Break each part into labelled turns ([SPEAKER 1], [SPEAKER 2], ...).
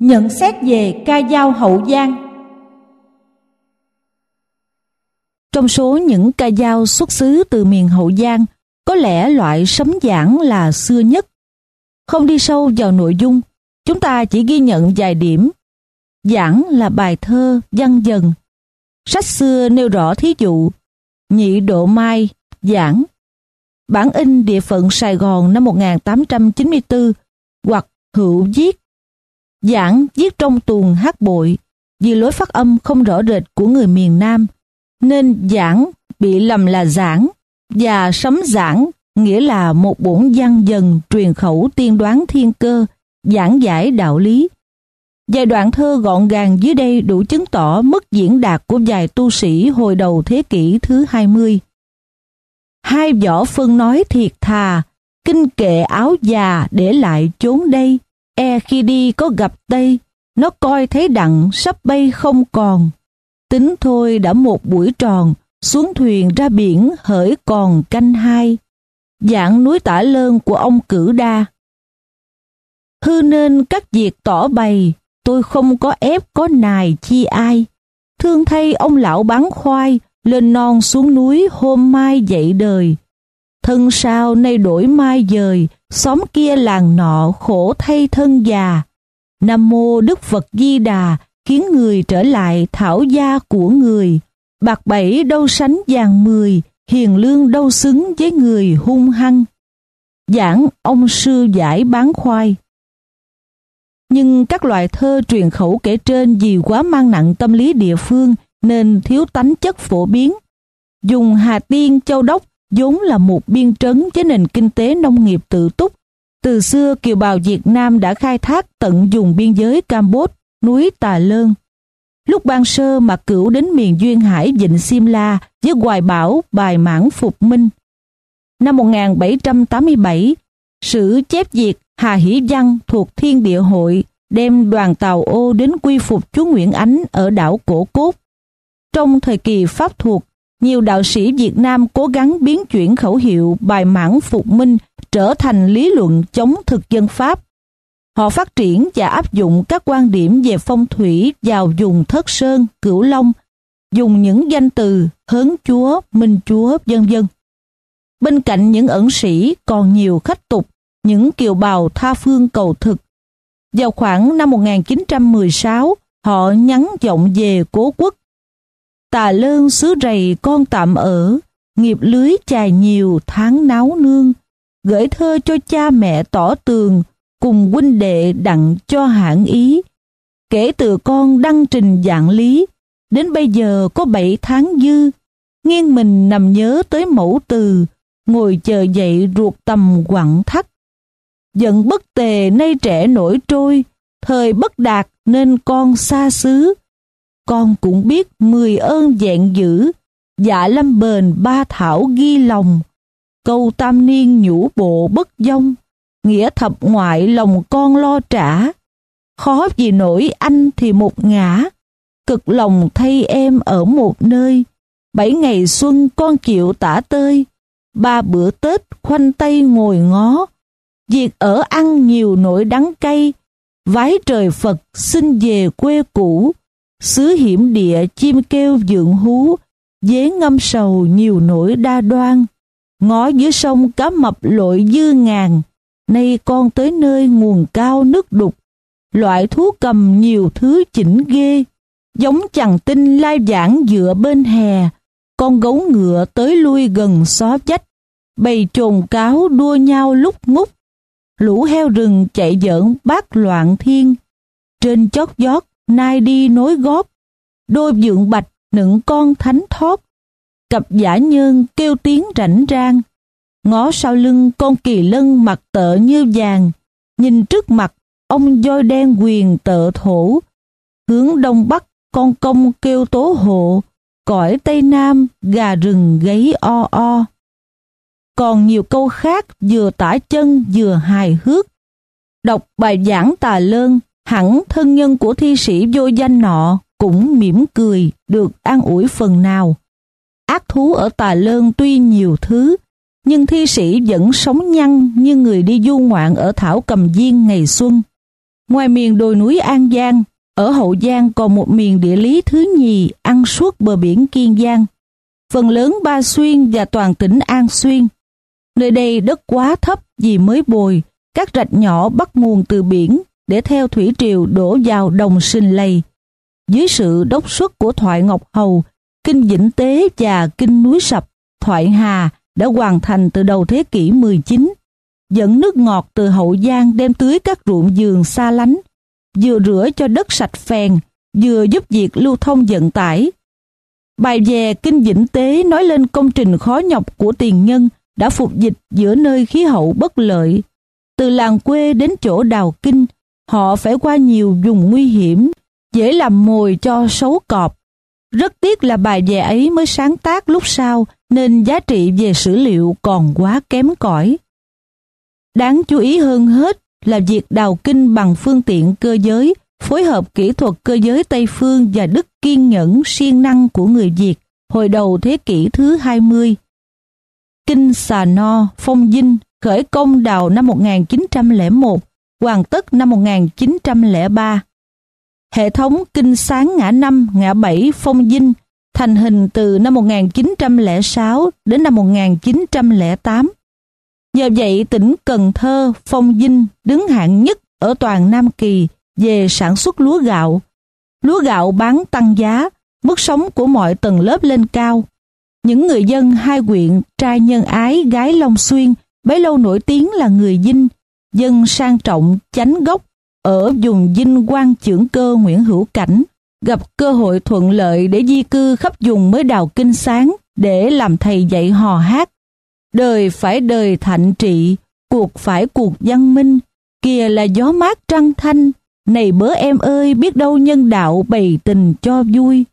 [SPEAKER 1] Nhận xét về ca dao Hậu Giang Trong số những ca dao xuất xứ từ miền Hậu Giang, có lẽ loại sấm giảng là xưa nhất. Không đi sâu vào nội dung, chúng ta chỉ ghi nhận vài điểm. Giảng là bài thơ, văn dần. Sách xưa nêu rõ thí dụ, nhị độ mai, giảng. Bản in địa phận Sài Gòn năm 1894 hoặc hữu viết. Giảng viết trong tuồng hát bội vì lối phát âm không rõ rệt của người miền Nam nên giảng bị lầm là giảng và sấm giảng nghĩa là một bổn văn dần truyền khẩu tiên đoán thiên cơ, giảng giải đạo lý. Vài đoạn thơ gọn gàng dưới đây đủ chứng tỏ mức diễn đạt của vài tu sĩ hồi đầu thế kỷ thứ 20. Hai võ phân nói thiệt thà, kinh kệ áo già để lại chốn đây, e khi đi có gặp Tây, nó coi thấy đặng sắp bay không còn. Tính thôi đã một buổi tròn, xuống thuyền ra biển hỡi còn canh hai. Dạng núi tả lơn của ông cử đa. Hư nên các việc tỏ bày, tôi không có ép có nài chi ai. Thương thay ông lão bán khoai, lên non xuống núi hôm mai dậy đời. Thân sao nay đổi mai dời, xóm kia làng nọ khổ thay thân già. Nam mô Đức Phật Di Đà, khiến người trở lại thảo gia của người. Bạc bảy đâu sánh vàng mười, hiền lương đâu xứng với người hung hăng. Giảng ông sư giải bán khoai. Nhưng các loại thơ truyền khẩu kể trên vì quá mang nặng tâm lý địa phương nên thiếu tánh chất phổ biến. Dùng Hà Tiên, Châu Đốc vốn là một biên trấn với nền kinh tế nông nghiệp tự túc. Từ xưa kiều bào Việt Nam đã khai thác tận dùng biên giới Campuchia núi Tà Lơn. Lúc ban sơ mà cửu đến miền Duyên Hải Vịnh Simla với hoài bảo bài mãn phục minh. Năm 1787, sử chép Việt Hà Hỷ Văn thuộc Thiên Địa Hội đem đoàn tàu ô đến quy phục chúa Nguyễn Ánh ở đảo Cổ Cốt. Trong thời kỳ Pháp thuộc, nhiều đạo sĩ Việt Nam cố gắng biến chuyển khẩu hiệu bài mãn phục minh trở thành lý luận chống thực dân Pháp Họ phát triển và áp dụng các quan điểm về phong thủy vào dùng thất sơn, cửu long, dùng những danh từ hớn chúa, minh chúa, vân vân. Bên cạnh những ẩn sĩ còn nhiều khách tục, những kiều bào tha phương cầu thực. Vào khoảng năm 1916, họ nhắn giọng về cố quốc. Tà lơn xứ rầy con tạm ở, nghiệp lưới chài nhiều tháng náo nương, gửi thơ cho cha mẹ tỏ tường, cùng huynh đệ đặng cho hãng ý. Kể từ con đăng trình dạng lý, đến bây giờ có bảy tháng dư, nghiêng mình nằm nhớ tới mẫu từ, ngồi chờ dậy ruột tầm quặng thắt. Giận bất tề nay trẻ nổi trôi, thời bất đạt nên con xa xứ. Con cũng biết mười ơn dạng dữ, dạ lâm bền ba thảo ghi lòng. Câu tam niên nhũ bộ bất dông, nghĩa thập ngoại lòng con lo trả. Khó gì nổi anh thì một ngã, cực lòng thay em ở một nơi. Bảy ngày xuân con chịu tả tơi, ba bữa Tết khoanh tay ngồi ngó. Việc ở ăn nhiều nỗi đắng cay, vái trời Phật xin về quê cũ. Xứ hiểm địa chim kêu dượng hú, dế ngâm sầu nhiều nỗi đa đoan. Ngó dưới sông cá mập lội dư ngàn, Nay con tới nơi nguồn cao nước đục, loại thú cầm nhiều thứ chỉnh ghê, giống chằng tinh lai giảng dựa bên hè, con gấu ngựa tới lui gần xó chách, bầy trồn cáo đua nhau lúc ngút, lũ heo rừng chạy giỡn bát loạn thiên, trên chót giót nai đi nối gót, đôi dượng bạch nựng con thánh thoát, cặp giả nhân kêu tiếng rảnh rang, Ngó sau lưng con kỳ lân mặt tợ như vàng, nhìn trước mặt ông voi đen quyền tợ thổ. Hướng đông bắc con công kêu tố hộ, cõi tây nam gà rừng gáy o o. Còn nhiều câu khác vừa tả chân vừa hài hước. Đọc bài giảng tà lơn, hẳn thân nhân của thi sĩ vô danh nọ cũng mỉm cười được an ủi phần nào. Ác thú ở tà lơn tuy nhiều thứ, nhưng thi sĩ vẫn sống nhăn như người đi du ngoạn ở thảo cầm viên ngày xuân. Ngoài miền đồi núi An Giang, ở Hậu Giang còn một miền địa lý thứ nhì ăn suốt bờ biển Kiên Giang. Phần lớn Ba Xuyên và toàn tỉnh An Xuyên. Nơi đây đất quá thấp vì mới bồi, các rạch nhỏ bắt nguồn từ biển để theo thủy triều đổ vào đồng sinh lầy. Dưới sự đốc xuất của Thoại Ngọc Hầu, Kinh Vĩnh Tế và Kinh Núi Sập, Thoại Hà đã hoàn thành từ đầu thế kỷ 19, dẫn nước ngọt từ Hậu Giang đem tưới các ruộng vườn xa lánh, vừa rửa cho đất sạch phèn, vừa giúp việc lưu thông vận tải. Bài về Kinh Vĩnh Tế nói lên công trình khó nhọc của tiền nhân đã phục dịch giữa nơi khí hậu bất lợi. Từ làng quê đến chỗ đào kinh, họ phải qua nhiều vùng nguy hiểm, dễ làm mồi cho xấu cọp. Rất tiếc là bài về ấy mới sáng tác lúc sau nên giá trị về sử liệu còn quá kém cỏi. Đáng chú ý hơn hết là việc đào kinh bằng phương tiện cơ giới, phối hợp kỹ thuật cơ giới Tây Phương và đức kiên nhẫn siêng năng của người Việt hồi đầu thế kỷ thứ 20. Kinh Xà No, Phong Dinh khởi công đào năm 1901, hoàn tất năm 1903. Hệ thống kinh sáng ngã năm, ngã bảy, phong dinh thành hình từ năm 1906 đến năm 1908. Nhờ vậy tỉnh Cần Thơ, Phong Dinh đứng hạng nhất ở toàn Nam Kỳ về sản xuất lúa gạo. Lúa gạo bán tăng giá, mức sống của mọi tầng lớp lên cao. Những người dân hai huyện trai nhân ái gái Long Xuyên bấy lâu nổi tiếng là người Dinh, dân sang trọng, chánh gốc, ở vùng dinh quan trưởng cơ Nguyễn Hữu Cảnh, gặp cơ hội thuận lợi để di cư khắp vùng mới đào kinh sáng để làm thầy dạy hò hát. Đời phải đời thạnh trị, cuộc phải cuộc văn minh, kìa là gió mát trăng thanh, này bớ em ơi biết đâu nhân đạo bày tình cho vui.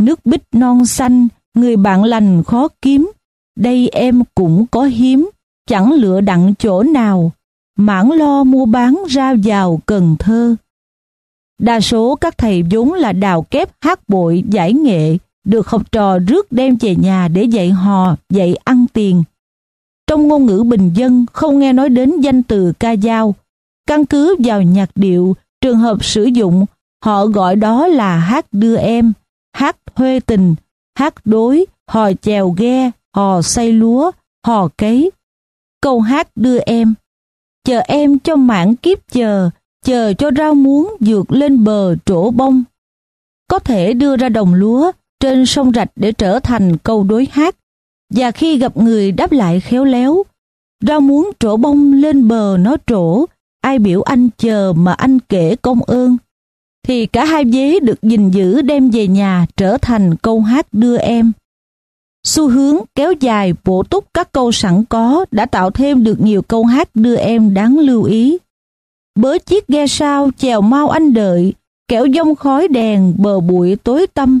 [SPEAKER 1] Nước bích non xanh, người bạn lành khó kiếm, đây em cũng có hiếm, chẳng lựa đặng chỗ nào, mãn lo mua bán ra vào Cần Thơ. Đa số các thầy vốn là đào kép hát bội, giải nghệ, được học trò rước đem về nhà để dạy hò, dạy ăn tiền. Trong ngôn ngữ bình dân không nghe nói đến danh từ ca dao. Căn cứ vào nhạc điệu, trường hợp sử dụng, họ gọi đó là hát đưa em, hát thuê tình, hát đối, hò chèo ghe, hò say lúa, hò cấy. Câu hát đưa em chờ em cho mãn kiếp chờ, chờ cho rau muống vượt lên bờ trổ bông. Có thể đưa ra đồng lúa trên sông rạch để trở thành câu đối hát, và khi gặp người đáp lại khéo léo, rau muống trổ bông lên bờ nó trổ, ai biểu anh chờ mà anh kể công ơn, thì cả hai vế được gìn giữ đem về nhà trở thành câu hát đưa em. Xu hướng kéo dài bổ túc các câu sẵn có đã tạo thêm được nhiều câu hát đưa em đáng lưu ý. Bớ chiếc ghe sao chèo mau anh đợi, kẻo dông khói đèn bờ bụi tối tâm.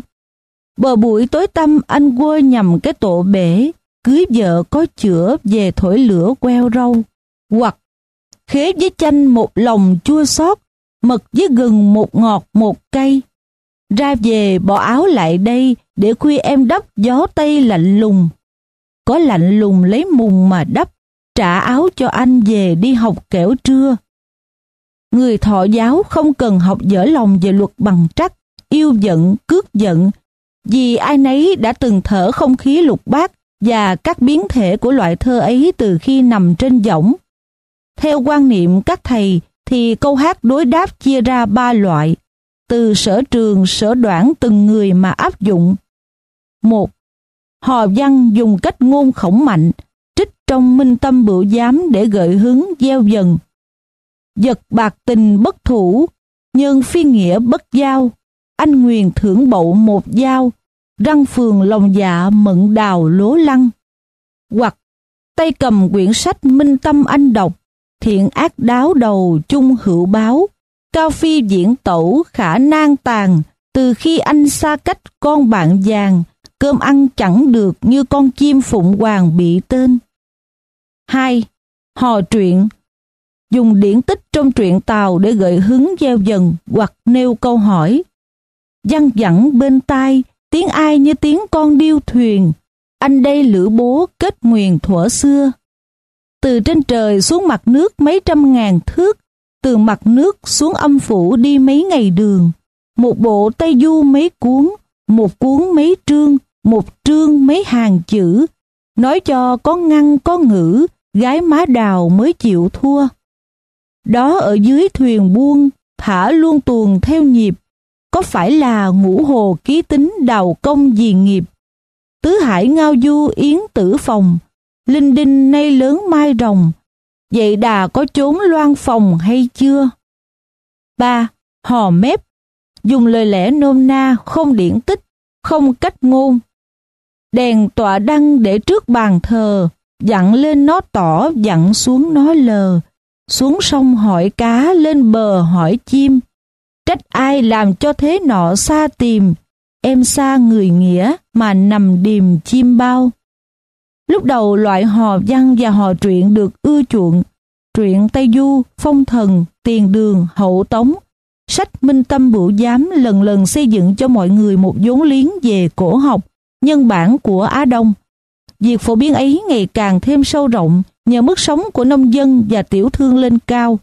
[SPEAKER 1] Bờ bụi tối tâm anh quơ nhầm cái tổ bể, cưới vợ có chữa về thổi lửa queo râu. Hoặc khế với chanh một lòng chua xót, mật với gừng một ngọt một cây. Ra về bỏ áo lại đây để khuya em đắp gió tây lạnh lùng. Có lạnh lùng lấy mùng mà đắp, trả áo cho anh về đi học kẻo trưa. Người thọ giáo không cần học dở lòng về luật bằng trắc, yêu giận, cướp giận, vì ai nấy đã từng thở không khí lục bát và các biến thể của loại thơ ấy từ khi nằm trên võng. Theo quan niệm các thầy thì câu hát đối đáp chia ra ba loại, từ sở trường, sở đoạn từng người mà áp dụng. Một, Hò văn dùng cách ngôn khổng mạnh, trích trong minh tâm bửu giám để gợi hứng gieo dần. Giật bạc tình bất thủ, nhân phi nghĩa bất giao, anh nguyền thưởng bậu một giao, răng phường lòng dạ mận đào lố lăng. Hoặc tay cầm quyển sách minh tâm anh đọc, thiện ác đáo đầu chung hữu báo, Cao Phi diễn tẩu khả nang tàn, từ khi anh xa cách con bạn vàng, cơm ăn chẳng được như con chim phụng hoàng bị tên. 2. Hò truyện Dùng điển tích trong truyện Tàu để gợi hứng gieo dần hoặc nêu câu hỏi. Văn dẳng bên tai, tiếng ai như tiếng con điêu thuyền, anh đây lữ bố kết nguyền thuở xưa. Từ trên trời xuống mặt nước mấy trăm ngàn thước, từ mặt nước xuống âm phủ đi mấy ngày đường. Một bộ Tây Du mấy cuốn, một cuốn mấy trương, một trương mấy hàng chữ. Nói cho có ngăn có ngữ, gái má đào mới chịu thua. Đó ở dưới thuyền buông, thả luôn tuồng theo nhịp, có phải là ngũ hồ ký tính đào công gì nghiệp. Tứ hải ngao du yến tử phòng, linh đinh nay lớn mai rồng, vậy đà có trốn loan phòng hay chưa? 3. Hò mép Dùng lời lẽ nôm na, không điển tích, không cách ngôn. Đèn tọa đăng để trước bàn thờ, dặn lên nó tỏ, dặn xuống nó lờ. Xuống sông hỏi cá, lên bờ hỏi chim. Trách ai làm cho thế nọ xa tìm, em xa người nghĩa mà nằm điềm chim bao. Lúc đầu loại hò văn và hò truyện được ưa chuộng. Truyện Tây Du, Phong Thần, Tiền Đường, Hậu Tống. Sách Minh Tâm Bửu Giám lần lần xây dựng cho mọi người một vốn liếng về cổ học, nhân bản của Á Đông. Việc phổ biến ấy ngày càng thêm sâu rộng nhờ mức sống của nông dân và tiểu thương lên cao.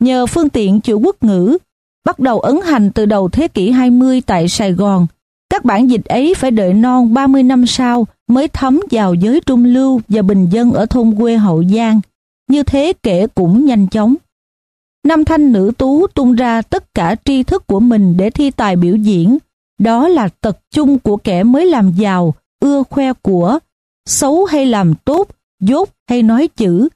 [SPEAKER 1] Nhờ phương tiện chữ quốc ngữ, bắt đầu ấn hành từ đầu thế kỷ 20 tại Sài Gòn. Các bản dịch ấy phải đợi non 30 năm sau mới thấm vào giới trung lưu và bình dân ở thôn quê Hậu Giang. Như thế kể cũng nhanh chóng. Nam thanh nữ tú tung ra tất cả tri thức của mình để thi tài biểu diễn. Đó là tật chung của kẻ mới làm giàu, ưa khoe của, xấu hay làm tốt, dốt hay nói chữ.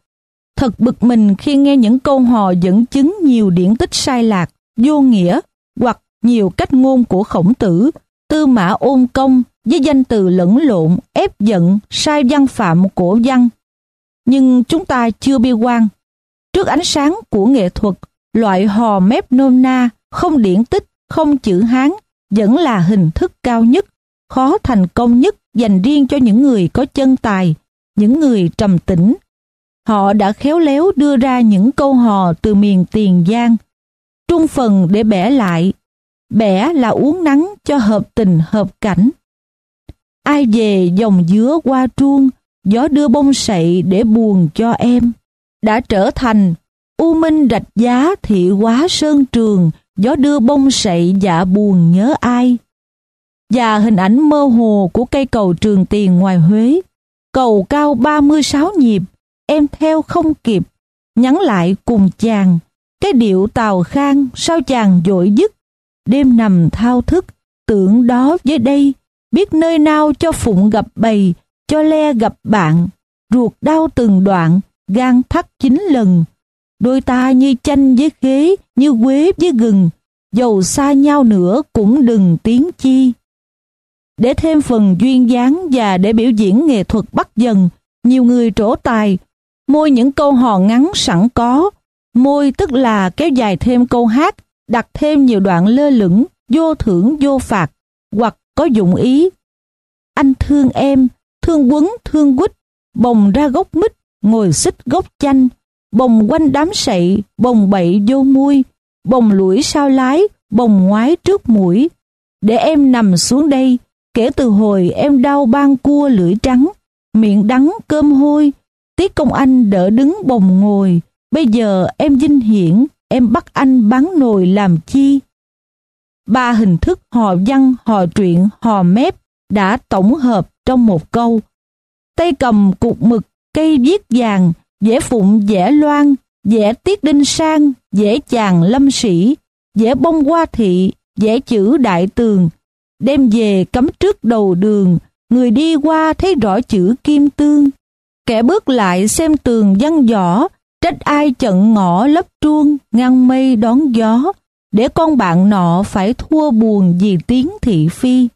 [SPEAKER 1] Thật bực mình khi nghe những câu hò dẫn chứng nhiều điển tích sai lạc, vô nghĩa hoặc nhiều cách ngôn của khổng tử, tư mã ôn công với danh từ lẫn lộn, ép giận, sai văn phạm cổ văn. Nhưng chúng ta chưa bi quan. Trước ánh sáng của nghệ thuật, loại hò mép nôm na, không điển tích, không chữ Hán, vẫn là hình thức cao nhất, khó thành công nhất dành riêng cho những người có chân tài, những người trầm tĩnh. Họ đã khéo léo đưa ra những câu hò từ miền Tiền Giang, trung phần để bẻ lại, bẻ là uống nắng cho hợp tình hợp cảnh. Ai về dòng dứa qua truông, gió đưa bông sậy để buồn cho em. Đã trở thành U Minh rạch giá thị quá sơn trường, gió đưa bông sậy dạ buồn nhớ ai. Và hình ảnh mơ hồ của cây cầu trường tiền ngoài Huế. Cầu cao 36 nhịp, em theo không kịp, nhắn lại cùng chàng. Cái điệu tàu khang sao chàng dội dứt, đêm nằm thao thức, tưởng đó với đây, biết nơi nào cho phụng gặp bầy, cho le gặp bạn, ruột đau từng đoạn, gan thắt chín lần. Đôi ta như chanh với khế, như quế với gừng, dầu xa nhau nữa cũng đừng tiếng chi. Để thêm phần duyên dáng và để biểu diễn nghệ thuật bắt dần, nhiều người trổ tài, môi những câu hò ngắn sẵn có, môi tức là kéo dài thêm câu hát, đặt thêm nhiều đoạn lơ lửng, vô thưởng vô phạt, hoặc có dụng ý. Anh thương em, thương quấn, thương quýt, bồng ra gốc mít, ngồi xích gốc chanh, bồng quanh đám sậy, bồng bậy vô mui, bồng lũi sao lái, bồng ngoái trước mũi. Để em nằm xuống đây, kể từ hồi em đau ban cua lưỡi trắng, miệng đắng cơm hôi, tiết công anh đỡ đứng bồng ngồi, bây giờ em dinh hiển, em bắt anh bán nồi làm chi. Ba hình thức hò văn, hò truyện, hò mép đã tổng hợp trong một câu. Tay cầm cục mực, cây viết vàng, dễ phụng dễ loan, dễ tiết đinh sang, dễ chàng lâm sĩ, dễ bông hoa thị, dễ chữ đại tường, đem về cắm trước đầu đường, người đi qua thấy rõ chữ kim tương. Kẻ bước lại xem tường văn võ, trách ai chận ngõ lấp truông, ngăn mây đón gió, để con bạn nọ phải thua buồn vì tiếng thị phi.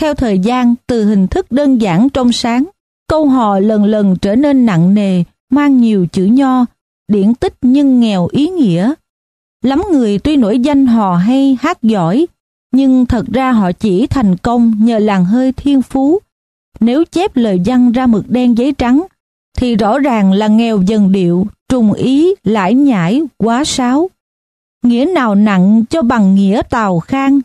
[SPEAKER 1] Theo thời gian, từ hình thức đơn giản trong sáng, câu hò lần lần trở nên nặng nề, mang nhiều chữ nho, điển tích nhưng nghèo ý nghĩa. Lắm người tuy nổi danh hò hay hát giỏi, nhưng thật ra họ chỉ thành công nhờ làng hơi thiên phú. Nếu chép lời văn ra mực đen giấy trắng, thì rõ ràng là nghèo dần điệu, trùng ý, lãi nhãi, quá sáo. Nghĩa nào nặng cho bằng nghĩa tàu khang.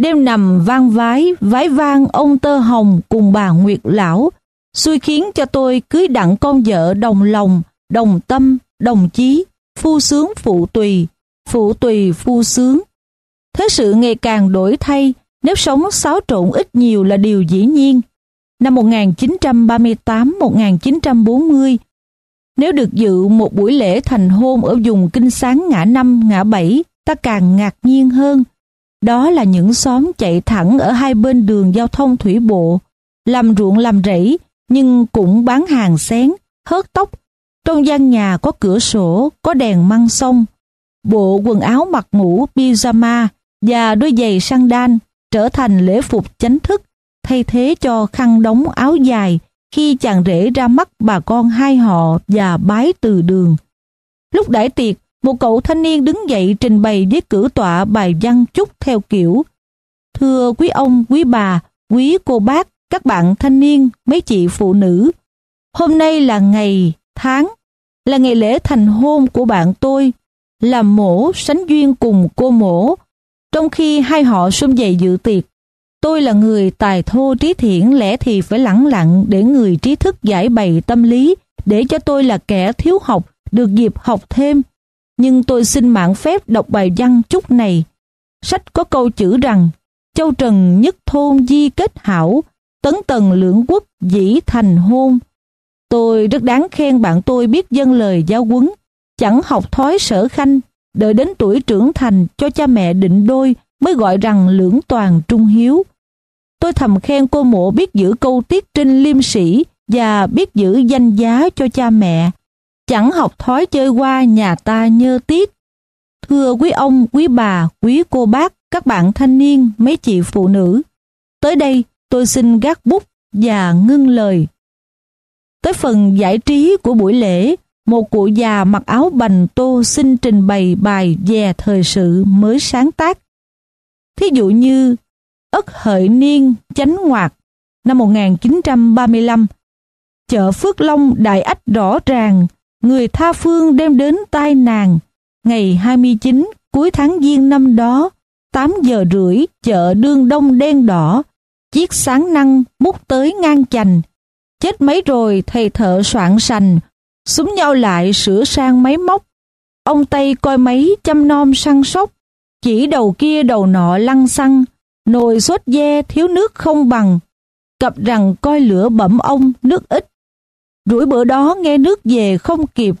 [SPEAKER 1] Đêm nằm vang vái, vái vang ông tơ hồng cùng bà Nguyệt Lão, xui khiến cho tôi cưới đặng con vợ đồng lòng, đồng tâm, đồng chí, phu sướng phụ tùy, phụ tùy phu sướng. Thế sự ngày càng đổi thay, nếu sống xáo trộn ít nhiều là điều dĩ nhiên. Năm 1938-1940, nếu được dự một buổi lễ thành hôn ở vùng kinh sáng ngã năm ngã bảy, ta càng ngạc nhiên hơn. Đó là những xóm chạy thẳng ở hai bên đường giao thông thủy bộ, làm ruộng làm rẫy, nhưng cũng bán hàng xén, hớt tóc. Trong gian nhà có cửa sổ, có đèn măng sông. Bộ quần áo mặc ngủ pyjama và đôi giày sandal trở thành lễ phục chánh thức, thay thế cho khăn đóng áo dài khi chàng rể ra mắt bà con hai họ và bái từ đường. Lúc đãi tiệc, một cậu thanh niên đứng dậy trình bày với cử tọa bài văn chúc theo kiểu Thưa quý ông, quý bà, quý cô bác, các bạn thanh niên, mấy chị phụ nữ. Hôm nay là ngày, tháng, là ngày lễ thành hôn của bạn tôi, là mổ sánh duyên cùng cô mổ. Trong khi hai họ xung dậy dự tiệc, tôi là người tài thô trí thiện lẽ thì phải lẳng lặng để người trí thức giải bày tâm lý, để cho tôi là kẻ thiếu học, được dịp học thêm. Nhưng tôi xin mạng phép đọc bài văn chút này. Sách có câu chữ rằng, Châu Trần nhất thôn di kết hảo, tấn tần lưỡng quốc dĩ thành hôn. Tôi rất đáng khen bạn tôi biết dân lời giáo quấn, chẳng học thói sở khanh, đợi đến tuổi trưởng thành cho cha mẹ định đôi mới gọi rằng lưỡng toàn trung hiếu. Tôi thầm khen cô mộ biết giữ câu tiết trinh liêm sĩ và biết giữ danh giá cho cha mẹ. Chẳng học thói chơi qua nhà ta nhơ tiết. Thưa quý ông, quý bà, quý cô bác, các bạn thanh niên, mấy chị phụ nữ. Tới đây tôi xin gác bút và ngưng lời. Tới phần giải trí của buổi lễ, một cụ già mặc áo bành tô xin trình bày bài về thời sự mới sáng tác. Thí dụ như Ất Hợi Niên Chánh Ngoạt năm 1935 Chợ Phước Long đại ách rõ ràng người tha phương đem đến tai nàng ngày 29 cuối tháng giêng năm đó 8 giờ rưỡi chợ đương đông đen đỏ chiếc sáng năng múc tới ngang chành. Chết mấy rồi, thầy thợ soạn sành. Súng nhau lại sửa sang máy móc. Ông tây coi máy chăm nom săn sóc. Chỉ đầu kia đầu nọ lăng xăng. Nồi sốt de thiếu nước không bằng. Cặp rằng coi lửa bẩm ông nước ít. Rủi bữa đó nghe nước về không kịp.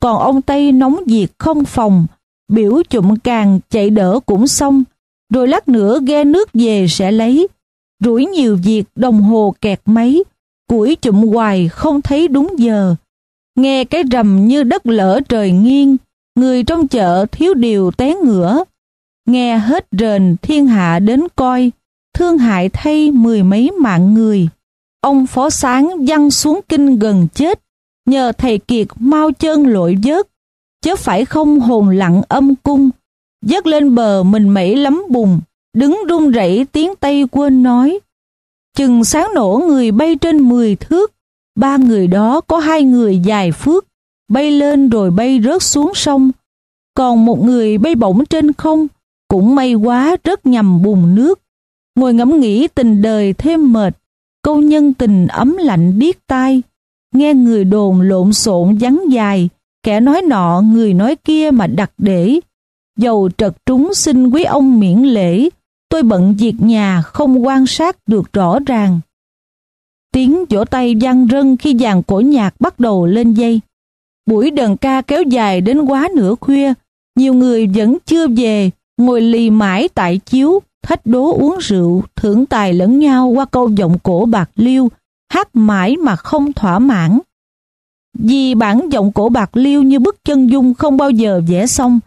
[SPEAKER 1] Còn ông tây nóng diệt không phòng. Biểu chụm càng chạy đỡ cũng xong. Rồi lát nữa ghe nước về sẽ lấy rủi nhiều việc đồng hồ kẹt máy củi chụm hoài không thấy đúng giờ. Nghe cái rầm như đất lở trời nghiêng người trong chợ thiếu điều té ngửa. Nghe hết rền thiên hạ đến coi thương hại thay mười mấy mạng người. Ông phó sáng văng xuống kinh gần chết nhờ thầy kiệt mau chân lội vớt. Chớ phải không hồn lặng âm cung dớt lên bờ mình mẩy lắm bùng, đứng run rẩy tiếng tây quên nói, chừng sáng nổ người bay trên mười thước, ba người đó có hai người dài phước, bay lên rồi bay rớt xuống sông. Còn một người bay bổng trên không, cũng may quá rất nhầm bùn nước. Ngồi ngẫm nghĩ tình đời thêm mệt, câu nhân tình ấm lạnh điếc tai. Nghe người đồn lộn xộn vắng dài, kẻ nói nọ người nói kia mà đặt để. Dầu trật trúng xin quý ông miễn lễ tôi bận việc nhà không quan sát được rõ ràng. Tiếng vỗ tay vang rân khi dàn cổ nhạc bắt đầu lên dây. Buổi đờn ca kéo dài đến quá nửa khuya, nhiều người vẫn chưa về, ngồi lì mãi tại chiếu, thách đố uống rượu, thưởng tài lẫn nhau qua câu giọng cổ bạc liêu, hát mãi mà không thỏa mãn. Vì bản giọng cổ bạc liêu như bức chân dung không bao giờ vẽ xong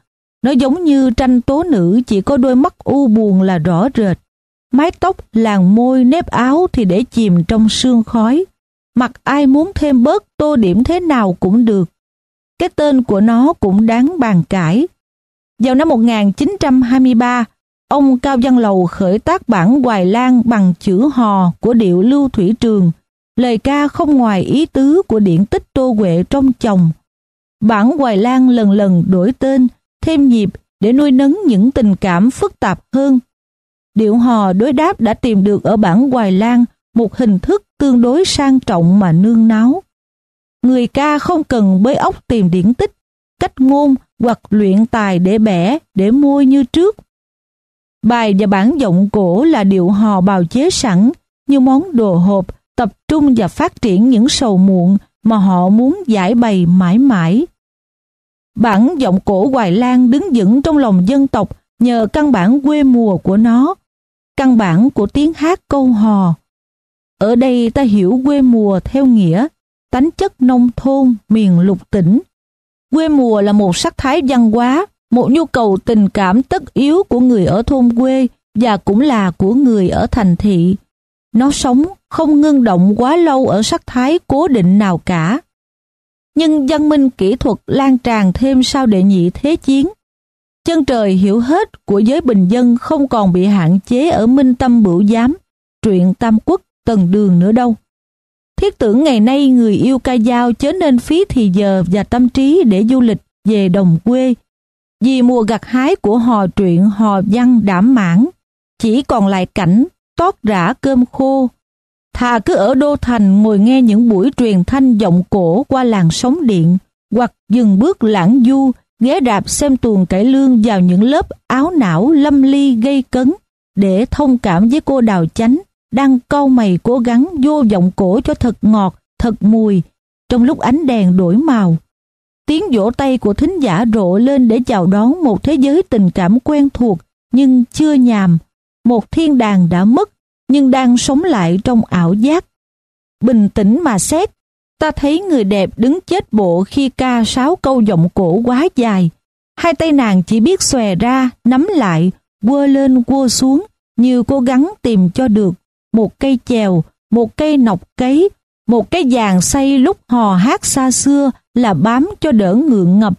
[SPEAKER 1] nó giống như tranh tố nữ chỉ có đôi mắt u buồn là rõ rệt. Mái tóc, làn môi, nếp áo thì để chìm trong sương khói. Mặt ai muốn thêm bớt tô điểm thế nào cũng được. Cái tên của nó cũng đáng bàn cãi. Vào năm 1923, ông Cao Văn Lầu khởi tác bản Hoài Lan bằng chữ hò của điệu Lưu Thủy Trường. Lời ca không ngoài ý tứ của điển tích Tô Huệ trong chồng. Bản Hoài Lan lần lần đổi tên thêm nhịp để nuôi nấng những tình cảm phức tạp hơn. Điệu hò đối đáp đã tìm được ở bản Hoài Lan một hình thức tương đối sang trọng mà nương náo. Người ca không cần bới óc tìm điển tích, cách ngôn hoặc luyện tài để bẻ, để môi như trước. Bài và bản giọng cổ là điệu hò bào chế sẵn như món đồ hộp tập trung và phát triển những sầu muộn mà họ muốn giải bày mãi mãi. Bản giọng cổ Hoài Lan đứng vững trong lòng dân tộc nhờ căn bản quê mùa của nó, căn bản của tiếng hát câu hò. Ở đây ta hiểu quê mùa theo nghĩa tánh chất nông thôn miền lục tỉnh. Quê mùa là một sắc thái văn hóa, một nhu cầu tình cảm tất yếu của người ở thôn quê và cũng là của người ở thành thị. Nó sống không ngưng động quá lâu ở sắc thái cố định nào cả. Nhưng văn minh kỹ thuật lan tràn thêm sau đệ nhị thế chiến. Chân trời hiểu hết của giới bình dân không còn bị hạn chế ở minh tâm bửu giám, truyện tam quốc tầng đường nữa đâu. Thiết tưởng ngày nay người yêu ca dao chớ nên phí thì giờ và tâm trí để du lịch về đồng quê. Vì mùa gặt hái của hò truyện hò văn đảm mãn, chỉ còn lại cảnh tót rã cơm khô. Thà cứ ở đô thành ngồi nghe những buổi truyền thanh giọng cổ qua làng sóng điện, hoặc dừng bước lãng du, ghé đạp xem tuồng cải lương vào những lớp áo não lâm ly gây cấn, để thông cảm với cô đào chánh đang câu mày cố gắng vô giọng cổ cho thật ngọt, thật mùi, trong lúc ánh đèn đổi màu. Tiếng vỗ tay của thính giả rộ lên để chào đón một thế giới tình cảm quen thuộc nhưng chưa nhàm, một thiên đàng đã mất nhưng đang sống lại trong ảo giác. Bình tĩnh mà xét, ta thấy người đẹp đứng chết bộ khi ca sáu câu giọng cổ quá dài. Hai tay nàng chỉ biết xòe ra, nắm lại, quơ lên quơ xuống, như cố gắng tìm cho được một cây chèo, một cây nọc cấy, một cái vàng xây lúc hò hát xa xưa là bám cho đỡ ngượng ngập.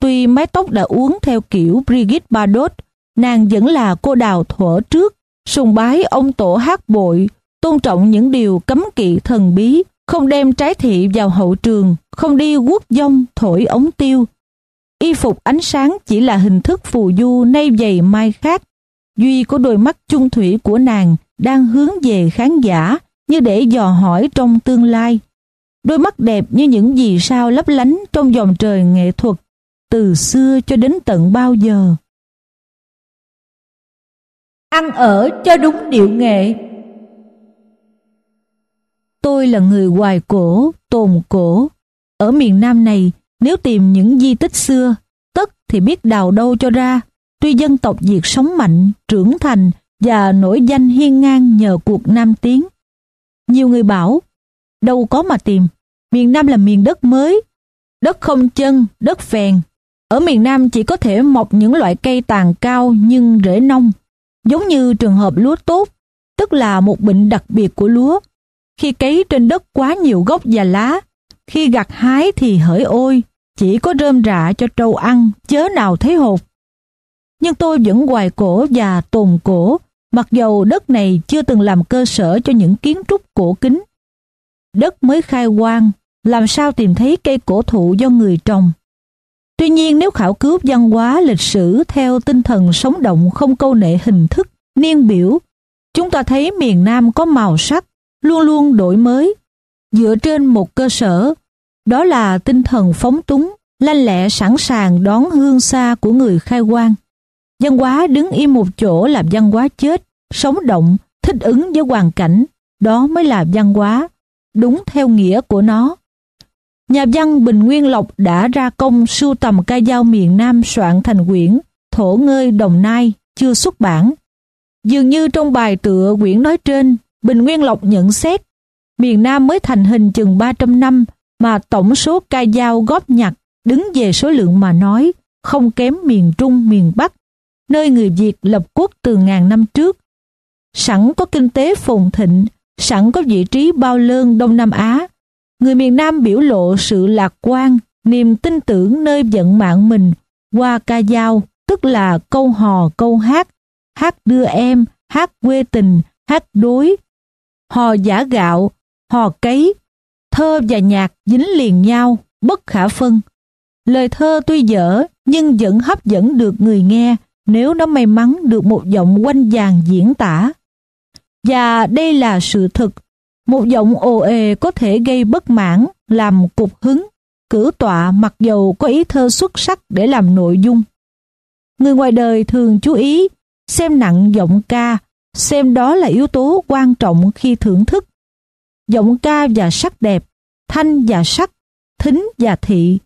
[SPEAKER 1] Tuy mái tóc đã uống theo kiểu Brigitte Bardot, nàng vẫn là cô đào thuở trước, sùng bái ông tổ hát bội, tôn trọng những điều cấm kỵ thần bí, không đem trái thị vào hậu trường, không đi quốc dông thổi ống tiêu. Y phục ánh sáng chỉ là hình thức phù du nay dày mai khác. Duy có đôi mắt chung thủy của nàng đang hướng về khán giả như để dò hỏi trong tương lai. Đôi mắt đẹp như những vì sao lấp lánh trong dòng trời nghệ thuật từ xưa cho đến tận bao giờ.
[SPEAKER 2] Ăn ở cho đúng điệu nghệ
[SPEAKER 1] Tôi là người hoài cổ, tồn cổ. Ở miền Nam này, nếu tìm những di tích xưa, tất thì biết đào đâu cho ra. Tuy dân tộc Việt sống mạnh, trưởng thành và nổi danh hiên ngang nhờ cuộc Nam Tiến. Nhiều người bảo, đâu có mà tìm, miền Nam là miền đất mới, đất không chân, đất phèn. Ở miền Nam chỉ có thể mọc những loại cây tàn cao nhưng rễ nông, giống như trường hợp lúa tốt, tức là một bệnh đặc biệt của lúa. Khi cấy trên đất quá nhiều gốc và lá, khi gặt hái thì hỡi ôi, chỉ có rơm rạ cho trâu ăn, chớ nào thấy hột. Nhưng tôi vẫn hoài cổ và tồn cổ mặc dầu đất này chưa từng làm cơ sở cho những kiến trúc cổ kính. Đất mới khai quang, làm sao tìm thấy cây cổ thụ do người trồng. Tuy nhiên nếu khảo cứu văn hóa lịch sử theo tinh thần sống động không câu nệ hình thức, niên biểu, chúng ta thấy miền Nam có màu sắc, luôn luôn đổi mới, dựa trên một cơ sở, đó là tinh thần phóng túng, lanh lẹ sẵn sàng đón hương xa của người khai quang. Văn hóa đứng im một chỗ là văn hóa chết, sống động, thích ứng với hoàn cảnh, đó mới là văn hóa, đúng theo nghĩa của nó. Nhà văn Bình Nguyên Lộc đã ra công sưu tầm ca dao miền Nam soạn thành quyển Thổ Ngơi Đồng Nai, chưa xuất bản. Dường như trong bài tựa quyển nói trên, Bình Nguyên Lộc nhận xét, miền Nam mới thành hình chừng 300 năm mà tổng số ca dao góp nhặt đứng về số lượng mà nói không kém miền Trung, miền Bắc nơi người Việt lập quốc từ ngàn năm trước. Sẵn có kinh tế phồn thịnh, sẵn có vị trí bao lơn Đông Nam Á, người miền Nam biểu lộ sự lạc quan, niềm tin tưởng nơi vận mạng mình qua ca dao, tức là câu hò câu hát, hát đưa em, hát quê tình, hát đối, hò giả gạo, hò cấy, thơ và nhạc dính liền nhau, bất khả phân. Lời thơ tuy dở nhưng vẫn hấp dẫn được người nghe nếu nó may mắn được một giọng quanh vàng diễn tả. Và đây là sự thực, một giọng ồ ề có thể gây bất mãn, làm cục hứng, cử tọa mặc dầu có ý thơ xuất sắc để làm nội dung. Người ngoài đời thường chú ý xem nặng giọng ca, xem đó là yếu tố quan trọng khi thưởng thức. Giọng ca và sắc đẹp, thanh và sắc, thính và thị.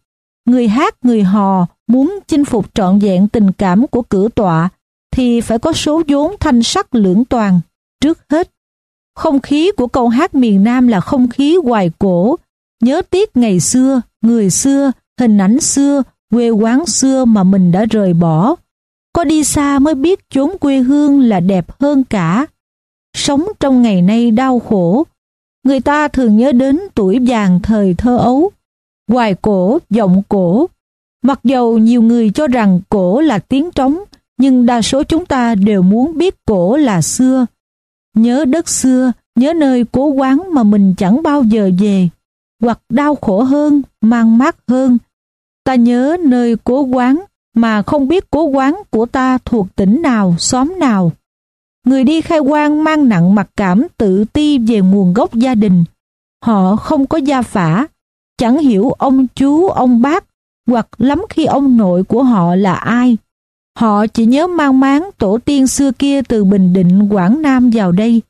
[SPEAKER 1] Người hát, người hò muốn chinh phục trọn vẹn tình cảm của cử tọa thì phải có số vốn thanh sắc lưỡng toàn trước hết. Không khí của câu hát miền Nam là không khí hoài cổ, nhớ tiếc ngày xưa, người xưa, hình ảnh xưa, quê quán xưa mà mình đã rời bỏ. Có đi xa mới biết chốn quê hương là đẹp hơn cả. Sống trong ngày nay đau khổ, người ta thường nhớ đến tuổi vàng thời thơ ấu. Hoài cổ, giọng cổ. Mặc dầu nhiều người cho rằng cổ là tiếng trống, nhưng đa số chúng ta đều muốn biết cổ là xưa. Nhớ đất xưa, nhớ nơi cố quán mà mình chẳng bao giờ về, hoặc đau khổ hơn, mang mát hơn. Ta nhớ nơi cố quán mà không biết cố quán của ta thuộc tỉnh nào, xóm nào. Người đi khai quang mang nặng mặc cảm tự ti về nguồn gốc gia đình. Họ không có gia phả, chẳng hiểu ông chú, ông bác, hoặc lắm khi ông nội của họ là ai. Họ chỉ nhớ mang máng tổ tiên xưa kia từ Bình Định, Quảng Nam vào đây.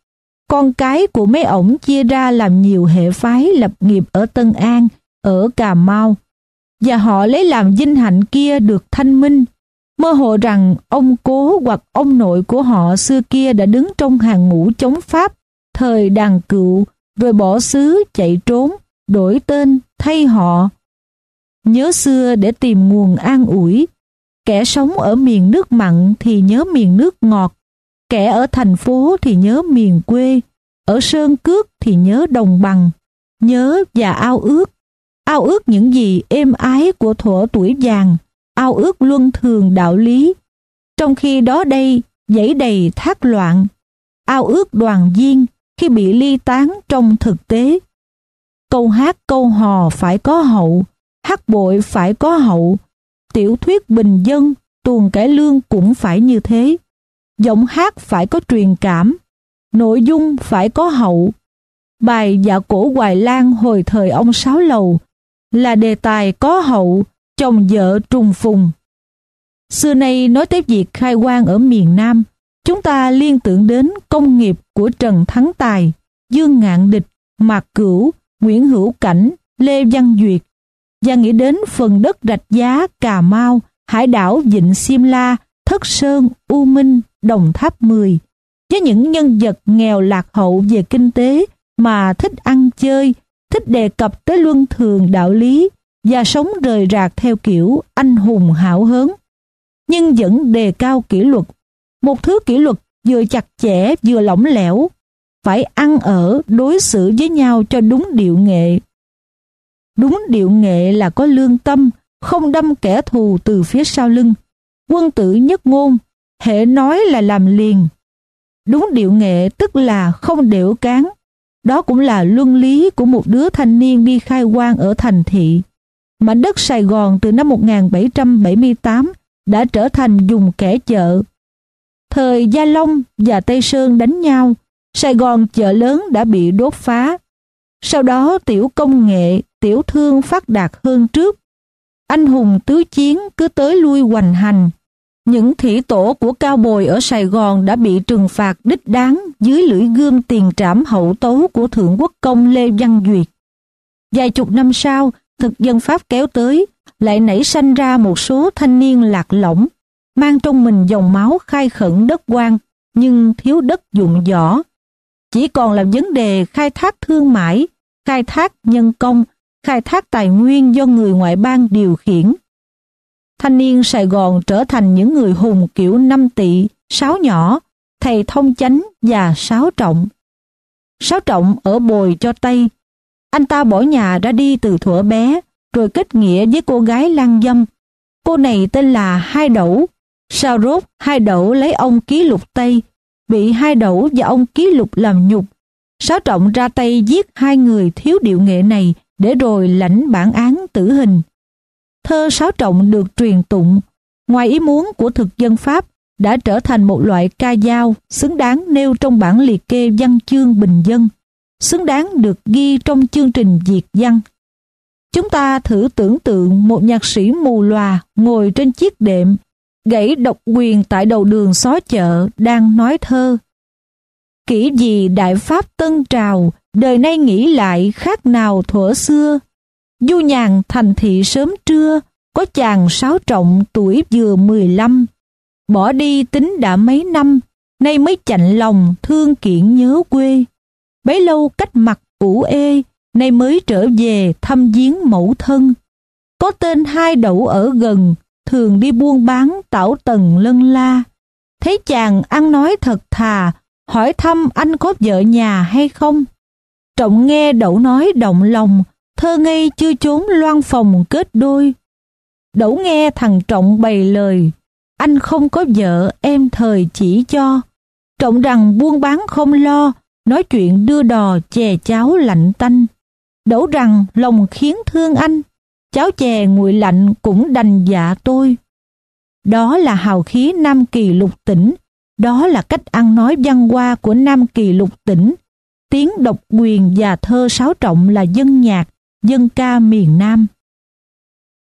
[SPEAKER 1] Con cái của mấy ổng chia ra làm nhiều hệ phái lập nghiệp ở Tân An, ở Cà Mau. Và họ lấy làm vinh hạnh kia được thanh minh, mơ hồ rằng ông cố hoặc ông nội của họ xưa kia đã đứng trong hàng ngũ chống Pháp, thời đàn cựu, rồi bỏ xứ chạy trốn, đổi tên, thay họ. Nhớ xưa để tìm nguồn an ủi, Kẻ sống ở miền nước mặn thì nhớ miền nước ngọt, kẻ ở thành phố thì nhớ miền quê, ở sơn cước thì nhớ đồng bằng, nhớ và ao ước. Ao ước những gì êm ái của thuở tuổi vàng, ao ước luân thường đạo lý. Trong khi đó đây dãy đầy thác loạn, ao ước đoàn viên khi bị ly tán trong thực tế. Câu hát câu hò phải có hậu, hát bội phải có hậu, tiểu thuyết bình dân, tuồng cải lương cũng phải như thế. Giọng hát phải có truyền cảm, nội dung phải có hậu. Bài dạ cổ Hoài Lan hồi thời ông Sáu Lầu là đề tài có hậu, chồng vợ trùng phùng. Xưa nay nói tới việc khai quang ở miền Nam, chúng ta liên tưởng đến công nghiệp của Trần Thắng Tài, Dương Ngạn Địch, Mạc Cửu, Nguyễn Hữu Cảnh, Lê Văn Duyệt, và nghĩ đến phần đất rạch giá Cà Mau, hải đảo Vịnh Simla, Thất Sơn, U Minh, Đồng Tháp 10 với những nhân vật nghèo lạc hậu về kinh tế mà thích ăn chơi, thích đề cập tới luân thường đạo lý và sống rời rạc theo kiểu anh hùng hảo hớn. Nhưng vẫn đề cao kỷ luật, một thứ kỷ luật vừa chặt chẽ vừa lỏng lẻo, phải ăn ở đối xử với nhau cho đúng điệu nghệ. Đúng điệu nghệ là có lương tâm, không đâm kẻ thù từ phía sau lưng. Quân tử nhất ngôn, hệ nói là làm liền. Đúng điệu nghệ tức là không đểu cán. Đó cũng là luân lý của một đứa thanh niên đi khai quang ở thành thị. Mảnh đất Sài Gòn từ năm 1778 đã trở thành dùng kẻ chợ. Thời Gia Long và Tây Sơn đánh nhau, Sài Gòn chợ lớn đã bị đốt phá. Sau đó tiểu công nghệ tiểu thương phát đạt hơn trước. Anh hùng tứ chiến cứ tới lui hoành hành. Những thủy tổ của cao bồi ở Sài Gòn đã bị trừng phạt đích đáng dưới lưỡi gươm tiền trảm hậu tấu của Thượng Quốc công Lê Văn Duyệt. Vài chục năm sau, thực dân Pháp kéo tới, lại nảy sanh ra một số thanh niên lạc lõng, mang trong mình dòng máu khai khẩn đất quan, nhưng thiếu đất dụng võ. Chỉ còn là vấn đề khai thác thương mại, khai thác nhân công, khai thác tài nguyên do người ngoại bang điều khiển. Thanh niên Sài Gòn trở thành những người hùng kiểu năm tỵ, sáu nhỏ, thầy thông chánh và sáu trọng. Sáu trọng ở bồi cho Tây. Anh ta bỏ nhà ra đi từ thuở bé, rồi kết nghĩa với cô gái lang dâm. Cô này tên là Hai Đẩu. Sao rốt Hai Đẩu lấy ông ký lục Tây, bị Hai Đẩu và ông ký lục làm nhục. Sáu trọng ra tay giết hai người thiếu điệu nghệ này để rồi lãnh bản án tử hình. Thơ sáo trọng được truyền tụng, ngoài ý muốn của thực dân Pháp, đã trở thành một loại ca dao xứng đáng nêu trong bản liệt kê văn chương bình dân, xứng đáng được ghi trong chương trình diệt văn. Chúng ta thử tưởng tượng một nhạc sĩ mù lòa ngồi trên chiếc đệm, gãy độc quyền tại đầu đường xó chợ đang nói thơ. Kỹ gì đại pháp tân trào, đời nay nghĩ lại khác nào thuở xưa. Du nhàn thành thị sớm trưa, có chàng sáu trọng tuổi vừa 15. Bỏ đi tính đã mấy năm, nay mới chạnh lòng thương kiện nhớ quê. Bấy lâu cách mặt ủ ê, nay mới trở về thăm viếng mẫu thân. Có tên hai đậu ở gần, thường đi buôn bán tảo tần lân la. Thấy chàng ăn nói thật thà, hỏi thăm anh có vợ nhà hay không. Trọng nghe đậu nói động lòng, thơ ngây chưa trốn loan phòng kết đôi. Đậu nghe thằng Trọng bày lời, anh không có vợ em thời chỉ cho. Trọng rằng buôn bán không lo, nói chuyện đưa đò chè cháo lạnh tanh. Đậu rằng lòng khiến thương anh, cháo chè nguội lạnh cũng đành dạ tôi. Đó là hào khí Nam Kỳ lục tỉnh, đó là cách ăn nói văn hoa của Nam Kỳ lục tỉnh. Tiếng độc quyền và thơ sáo trọng là dân nhạc, dân ca miền Nam.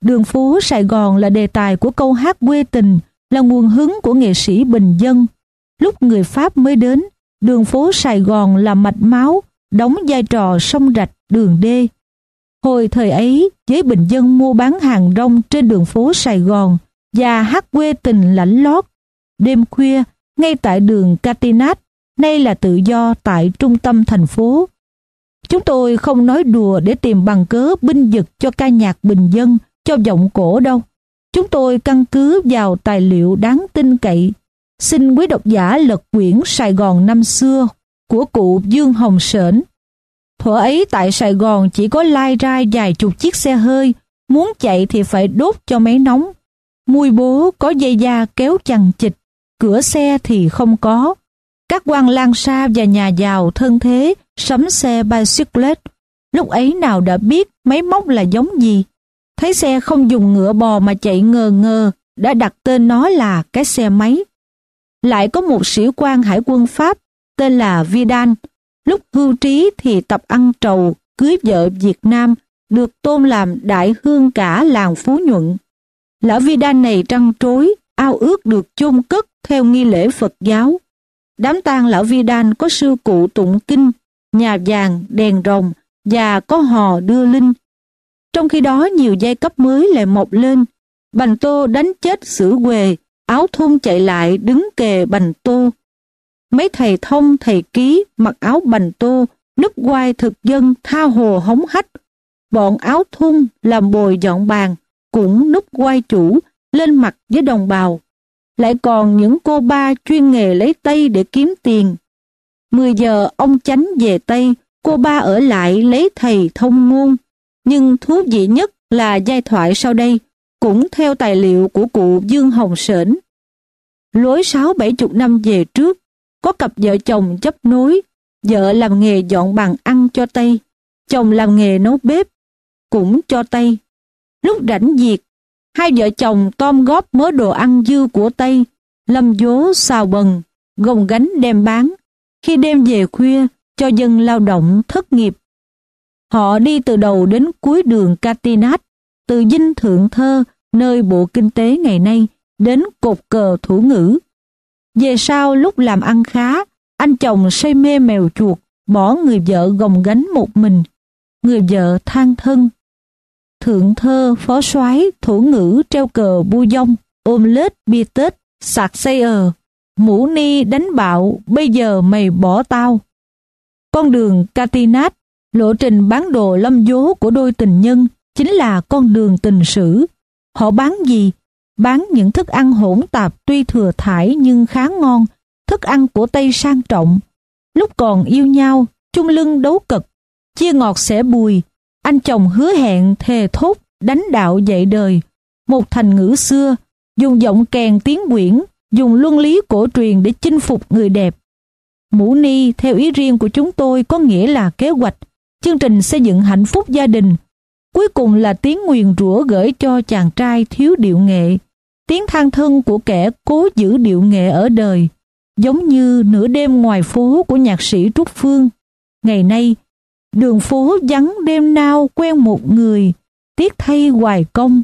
[SPEAKER 1] Đường phố Sài Gòn là đề tài của câu hát quê tình, là nguồn hứng của nghệ sĩ bình dân. Lúc người Pháp mới đến, đường phố Sài Gòn là mạch máu, đóng vai trò sông rạch, đường đê. Hồi thời ấy, giới bình dân mua bán hàng rong trên đường phố Sài Gòn và hát quê tình lãnh lót. Đêm khuya, ngay tại đường Catinat, nay là tự do tại trung tâm thành phố. Chúng tôi không nói đùa để tìm bằng cớ binh vực cho ca nhạc bình dân, cho giọng cổ đâu. Chúng tôi căn cứ vào tài liệu đáng tin cậy. Xin quý độc giả lật quyển Sài Gòn năm xưa của cụ Dương Hồng Sển. Thuở ấy tại Sài Gòn chỉ có lai rai vài chục chiếc xe hơi, muốn chạy thì phải đốt cho máy nóng. Mùi bố có dây da kéo chằng chịch, cửa xe thì không có. Các quan lang sa và nhà giàu thân thế sắm xe bicyclet. Lúc ấy nào đã biết máy móc là giống gì. Thấy xe không dùng ngựa bò mà chạy ngờ ngờ, đã đặt tên nó là cái xe máy. Lại có một sĩ quan hải quân Pháp tên là Vidal. Lúc hưu trí thì tập ăn trầu, cưới vợ Việt Nam, được tôn làm đại hương cả làng Phú Nhuận. Lão Vidal này trăng trối, ao ước được chôn cất theo nghi lễ Phật giáo. Đám tang lão Vidal có sư cụ tụng kinh, nhà vàng, đèn rồng và có hò đưa linh. Trong khi đó nhiều giai cấp mới lại mọc lên. Bành tô đánh chết sử quề, áo thun chạy lại đứng kề bành tô. Mấy thầy thông, thầy ký, mặc áo bành tô, núp quai thực dân tha hồ hống hách. Bọn áo thun làm bồi dọn bàn, cũng núp quai chủ, lên mặt với đồng bào. Lại còn những cô ba chuyên nghề lấy Tây để kiếm tiền. 10 giờ ông chánh về Tây, cô ba ở lại lấy thầy thông ngôn. Nhưng thú vị nhất là giai thoại sau đây, cũng theo tài liệu của cụ Dương Hồng Sển. Lối sáu bảy chục năm về trước, có cặp vợ chồng chấp nối, vợ làm nghề dọn bàn ăn cho Tây, chồng làm nghề nấu bếp, cũng cho Tây. Lúc rảnh việc, hai vợ chồng tom góp mớ đồ ăn dư của Tây, lâm vố xào bần, gồng gánh đem bán. Khi đêm về khuya, cho dân lao động thất nghiệp. Họ đi từ đầu đến cuối đường Catinat, từ dinh thượng thơ, nơi bộ kinh tế ngày nay, đến cột cờ thủ ngữ. Về sau lúc làm ăn khá, anh chồng say mê mèo chuột, bỏ người vợ gồng gánh một mình. Người vợ than thân. Thượng thơ, phó soái thủ ngữ treo cờ bu dông, ôm lết bia tết, sạc xây ờ, mũ ni đánh bạo, bây giờ mày bỏ tao. Con đường Catinat, lộ trình bán đồ lâm dố của đôi tình nhân, chính là con đường tình sử. Họ bán gì? Bán những thức ăn hỗn tạp tuy thừa thải nhưng khá ngon, thức ăn của Tây sang trọng. Lúc còn yêu nhau, chung lưng đấu cực, chia ngọt sẻ bùi, anh chồng hứa hẹn thề thốt đánh đạo dạy đời. Một thành ngữ xưa, dùng giọng kèn tiếng quyển, dùng luân lý cổ truyền để chinh phục người đẹp. Mũ ni theo ý riêng của chúng tôi có nghĩa là kế hoạch, chương trình xây dựng hạnh phúc gia đình. Cuối cùng là tiếng nguyền rủa gửi cho chàng trai thiếu điệu nghệ, tiếng than thân của kẻ cố giữ điệu nghệ ở đời, giống như nửa đêm ngoài phố của nhạc sĩ Trúc Phương. Ngày nay, đường phố vắng đêm nao quen một người, tiếc thay hoài công,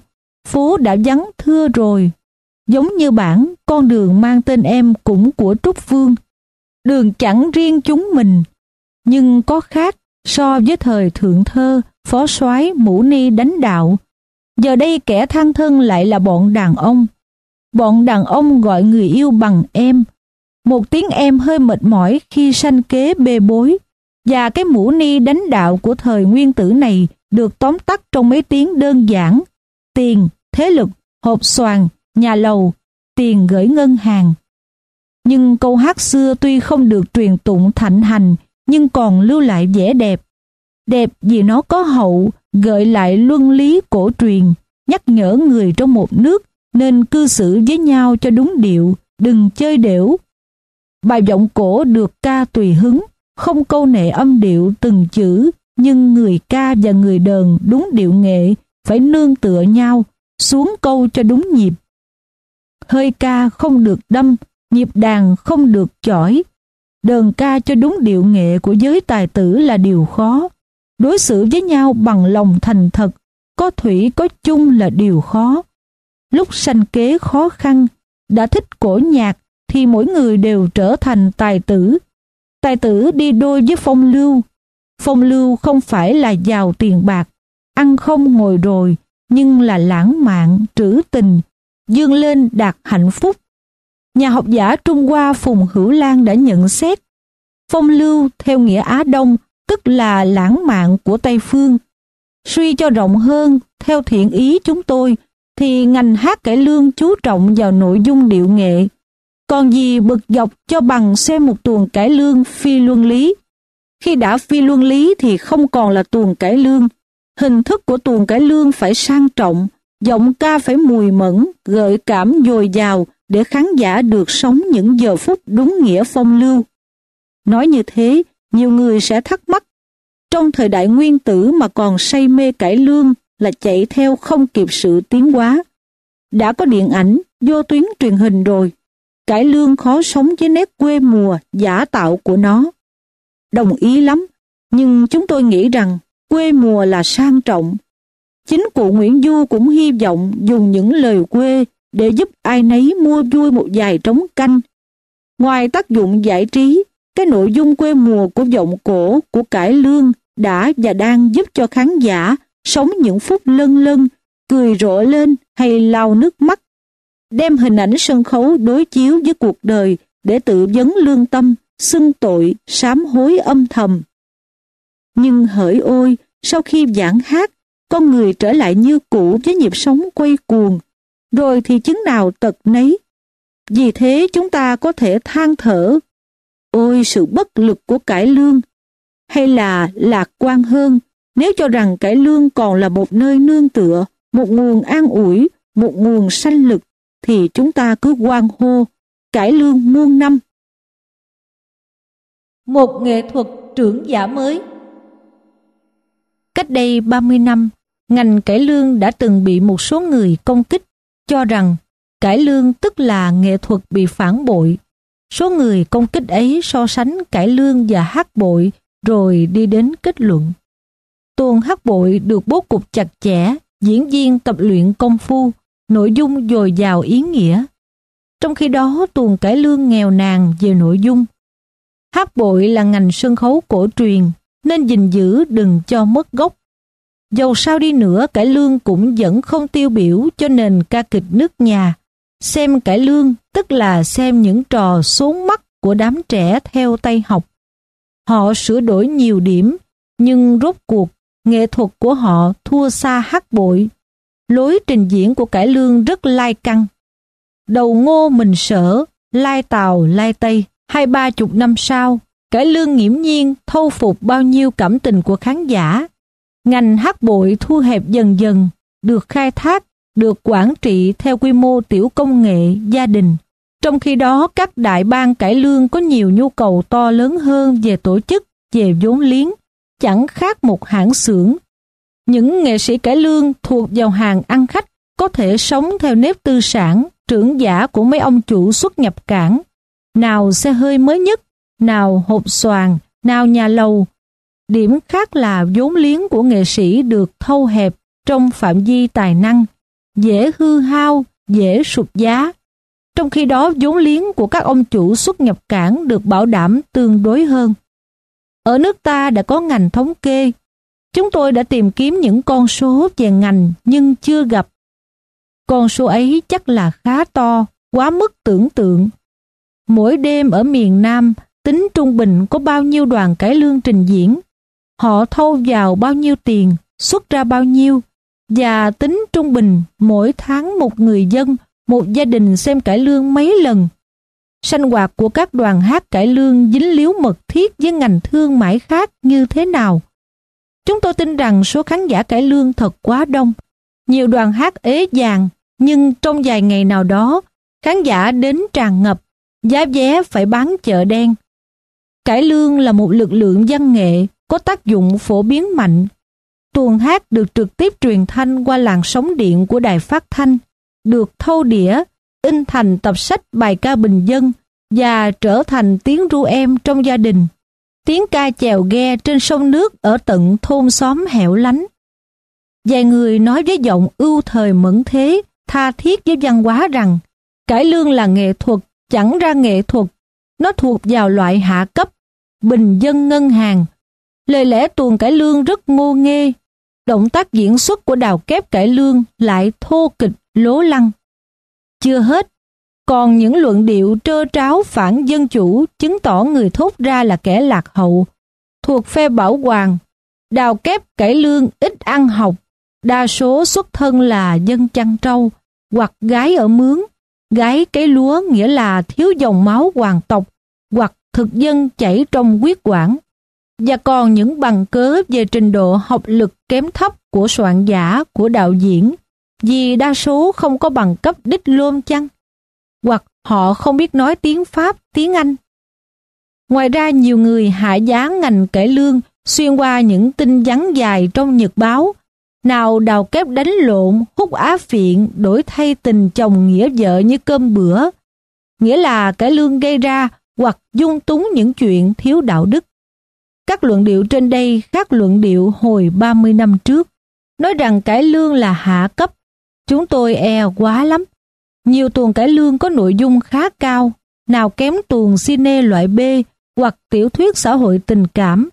[SPEAKER 1] phố đã vắng thưa rồi. Giống như bản, con đường mang tên em cũng của Trúc Vương. Đường chẳng riêng chúng mình, nhưng có khác so với thời thượng thơ, phó soái mũ ni đánh đạo. Giờ đây kẻ than thân lại là bọn đàn ông. Bọn đàn ông gọi người yêu bằng em. Một tiếng em hơi mệt mỏi khi sanh kế bê bối. Và cái mũ ni đánh đạo của thời nguyên tử này được tóm tắt trong mấy tiếng đơn giản. Tiền, thế lực, hộp xoàn, nhà lầu, tiền gửi ngân hàng. Nhưng câu hát xưa tuy không được truyền tụng thạnh hành nhưng còn lưu lại vẻ đẹp. Đẹp vì nó có hậu, gợi lại luân lý cổ truyền, nhắc nhở người trong một nước nên cư xử với nhau cho đúng điệu, đừng chơi đểu. Bài vọng cổ được ca tùy hứng, không câu nệ âm điệu từng chữ, nhưng người ca và người đờn đúng điệu nghệ phải nương tựa nhau, xuống câu cho đúng nhịp. Hơi ca không được đâm, nhịp đàn không được chỏi. Đờn ca cho đúng điệu nghệ của giới tài tử là điều khó. Đối xử với nhau bằng lòng thành thật, có thủy có chung là điều khó. Lúc sanh kế khó khăn, đã thích cổ nhạc thì mỗi người đều trở thành tài tử. Tài tử đi đôi với phong lưu. Phong lưu không phải là giàu tiền bạc, ăn không ngồi rồi, nhưng là lãng mạn, trữ tình, dương lên đạt hạnh phúc. Nhà học giả Trung Hoa Phùng Hữu Lan đã nhận xét phong lưu theo nghĩa Á Đông tức là lãng mạn của Tây Phương. Suy cho rộng hơn, theo thiện ý chúng tôi, thì ngành hát cải lương chú trọng vào nội dung điệu nghệ. Còn gì bực dọc cho bằng xem một tuồng cải lương phi luân lý. Khi đã phi luân lý thì không còn là tuồng cải lương. Hình thức của tuồng cải lương phải sang trọng, giọng ca phải mùi mẫn, gợi cảm dồi dào để khán giả được sống những giờ phút đúng nghĩa phong lưu. Nói như thế, nhiều người sẽ thắc mắc. Trong thời đại nguyên tử mà còn say mê cải lương là chạy theo không kịp sự tiến hóa. Đã có điện ảnh, vô tuyến truyền hình rồi. Cải lương khó sống với nét quê mùa, giả tạo của nó. Đồng ý lắm, nhưng chúng tôi nghĩ rằng quê mùa là sang trọng. Chính cụ Nguyễn Du cũng hy vọng dùng những lời quê để giúp ai nấy mua vui một vài trống canh. Ngoài tác dụng giải trí, cái nội dung quê mùa của giọng cổ của cải lương đã và đang giúp cho khán giả sống những phút lân lân, cười rộ lên hay lau nước mắt. Đem hình ảnh sân khấu đối chiếu với cuộc đời để tự vấn lương tâm, xưng tội, sám hối âm thầm. Nhưng hỡi ôi, sau khi giảng hát, con người trở lại như cũ với nhịp sống quay cuồng, rồi thì chứng nào tật nấy. Vì thế chúng ta có thể than thở Ôi sự bất lực của cải lương! Hay là lạc quan hơn nếu cho rằng cải lương còn là một nơi nương tựa, một nguồn an ủi, một nguồn sanh lực, thì chúng ta cứ quan hô, cải lương muôn năm.
[SPEAKER 2] Một nghệ thuật trưởng giả mới
[SPEAKER 1] Cách đây 30 năm, ngành cải lương đã từng bị một số người công kích, cho rằng cải lương tức là nghệ thuật bị phản bội, Số người công kích ấy so sánh cải lương và hát bội rồi đi đến kết luận. Tuồng hát bội được bố cục chặt chẽ, diễn viên tập luyện công phu, nội dung dồi dào ý nghĩa. Trong khi đó tuồng cải lương nghèo nàn về nội dung. Hát bội là ngành sân khấu cổ truyền nên gìn giữ đừng cho mất gốc. Dầu sao đi nữa cải lương cũng vẫn không tiêu biểu cho nền ca kịch nước nhà Xem cải lương tức là xem những trò xuống mắt của đám trẻ theo tay học. Họ sửa đổi nhiều điểm, nhưng rốt cuộc nghệ thuật của họ thua xa hát bội. Lối trình diễn của cải lương rất lai căng. Đầu ngô mình sở, lai tàu, lai tây, hai ba chục năm sau, cải lương nghiễm nhiên thâu phục bao nhiêu cảm tình của khán giả. Ngành hát bội thu hẹp dần dần, được khai thác được quản trị theo quy mô tiểu công nghệ gia đình. Trong khi đó, các đại bang cải lương có nhiều nhu cầu to lớn hơn về tổ chức, về vốn liếng, chẳng khác một hãng xưởng. Những nghệ sĩ cải lương thuộc vào hàng ăn khách có thể sống theo nếp tư sản, trưởng giả của mấy ông chủ xuất nhập cảng. Nào xe hơi mới nhất, nào hộp xoàn, nào nhà lầu. Điểm khác là vốn liếng của nghệ sĩ được thâu hẹp trong phạm vi tài năng, dễ hư hao, dễ sụt giá. Trong khi đó vốn liếng của các ông chủ xuất nhập cảng được bảo đảm tương đối hơn. Ở nước ta đã có ngành thống kê. Chúng tôi đã tìm kiếm những con số về ngành nhưng chưa gặp. Con số ấy chắc là khá to, quá mức tưởng tượng. Mỗi đêm ở miền Nam, tính trung bình có bao nhiêu đoàn cải lương trình diễn. Họ thâu vào bao nhiêu tiền, xuất ra bao nhiêu. Và tính trung bình mỗi tháng một người dân, một gia đình xem cải lương mấy lần. Sanh hoạt của các đoàn hát cải lương dính líu mật thiết với ngành thương mại khác như thế nào. Chúng tôi tin rằng số khán giả cải lương thật quá đông. Nhiều đoàn hát ế vàng, nhưng trong vài ngày nào đó, khán giả đến tràn ngập, giá vé phải bán chợ đen. Cải lương là một lực lượng văn nghệ có tác dụng phổ biến mạnh. Tuồng hát được trực tiếp truyền thanh qua làn sóng điện của đài phát thanh, được thâu đĩa, in thành tập sách bài ca bình dân và trở thành tiếng ru em trong gia đình. Tiếng ca chèo ghe trên sông nước ở tận thôn xóm hẻo lánh. Vài người nói với giọng ưu thời mẫn thế, tha thiết với văn hóa rằng cải lương là nghệ thuật, chẳng ra nghệ thuật. Nó thuộc vào loại hạ cấp, bình dân ngân hàng. Lời lẽ tuồng cải lương rất ngô nghê. Động tác diễn xuất của đào kép cải lương lại thô kịch, lố lăng. Chưa hết, còn những luận điệu trơ tráo phản dân chủ chứng tỏ người thốt ra là kẻ lạc hậu, thuộc phe bảo hoàng, đào kép cải lương ít ăn học, đa số xuất thân là dân chăn trâu, hoặc gái ở mướn, gái cấy lúa nghĩa là thiếu dòng máu hoàng tộc, hoặc thực dân chảy trong huyết quản. Và còn những bằng cớ về trình độ học lực kém thấp của soạn giả, của đạo diễn, vì đa số không có bằng cấp đích lôn chăng? Họ không biết nói tiếng Pháp, tiếng Anh. Ngoài ra nhiều người hạ giá ngành cải lương xuyên qua những tin vắn dài trong nhật báo nào đào kép đánh lộn, hút á phiện, đổi thay tình chồng nghĩa vợ như cơm bữa. Nghĩa là cải lương gây ra hoặc dung túng những chuyện thiếu đạo đức. Các luận điệu trên đây khác luận điệu hồi 30 năm trước. Nói rằng cải lương là hạ cấp. Chúng tôi e quá lắm. Nhiều tuồng cải lương có nội dung khá cao, nào kém tuồng cine loại B hoặc tiểu thuyết xã hội tình cảm.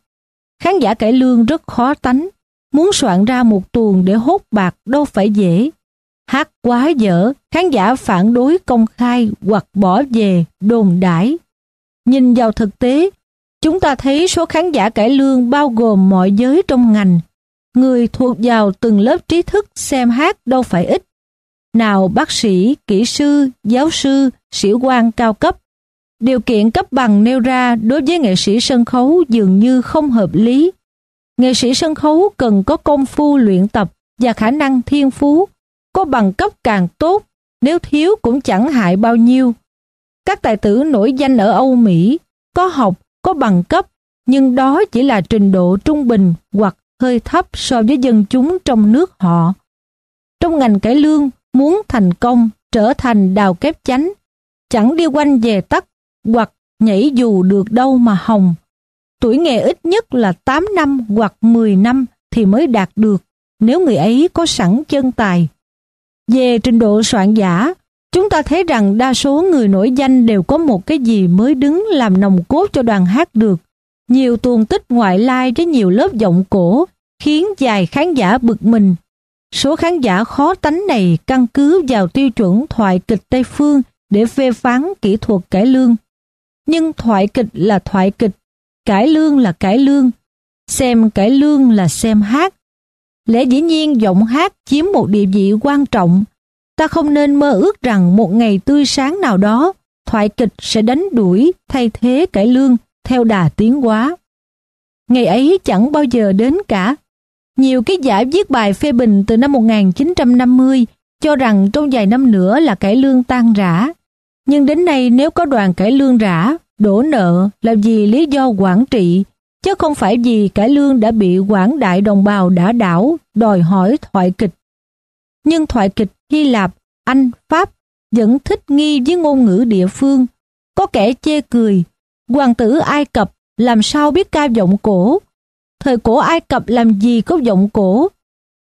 [SPEAKER 1] Khán giả cải lương rất khó tánh, muốn soạn ra một tuồng để hốt bạc đâu phải dễ. Hát quá dở, khán giả phản đối công khai hoặc bỏ về, đồn đãi. Nhìn vào thực tế, chúng ta thấy số khán giả cải lương bao gồm mọi giới trong ngành. Người thuộc vào từng lớp trí thức xem hát đâu phải ít. Nào bác sĩ, kỹ sư, giáo sư, sĩ quan cao cấp. Điều kiện cấp bằng nêu ra đối với nghệ sĩ sân khấu dường như không hợp lý Nghệ sĩ sân khấu cần có công phu luyện tập và khả năng thiên phú. Có bằng cấp càng tốt, nếu thiếu cũng chẳng hại bao nhiêu. Các tài tử nổi danh ở Âu Mỹ có học, có bằng cấp, nhưng đó chỉ là trình độ trung bình hoặc hơi thấp so với dân chúng trong nước họ. Trong ngành cải lương, muốn thành công, trở thành đào kép chánh, chẳng đi quanh về tắt hoặc nhảy dù được đâu mà hồng tuổi nghề ít nhất là 8 năm hoặc 10 năm thì mới đạt được nếu người ấy có sẵn chân tài. Về trình độ soạn giả, chúng ta thấy rằng đa số người nổi danh đều có một cái gì mới đứng làm nòng cốt cho đoàn hát được. Nhiều tuồng tích ngoại lai với nhiều lớp giọng cổ khiến vài khán giả bực mình. Số khán giả khó tánh này căn cứ vào tiêu chuẩn thoại kịch Tây Phương để phê phán kỹ thuật cải lương. Nhưng thoại kịch là thoại kịch cải lương là cải lương, xem cải lương là xem hát. Lẽ dĩ nhiên giọng hát chiếm một địa vị quan trọng. Ta không nên mơ ước rằng một ngày tươi sáng nào đó, thoại kịch sẽ đánh đuổi thay thế cải lương theo đà tiến hóa. Ngày ấy chẳng bao giờ đến cả. Nhiều cái giải viết bài phê bình từ năm 1950 cho rằng trong vài năm nữa là cải lương tan rã. Nhưng đến nay nếu có đoàn cải lương rã Đổ nợ là vì lý do quản trị, chứ không phải vì cải lương đã bị quảng đại đồng bào đã đảo, đòi hỏi thoại kịch. Nhưng thoại kịch Hy Lạp, Anh, Pháp vẫn thích nghi với ngôn ngữ địa phương. Có kẻ chê cười, hoàng tử Ai Cập làm sao biết ca giọng cổ. Thời cổ Ai Cập làm gì có giọng cổ.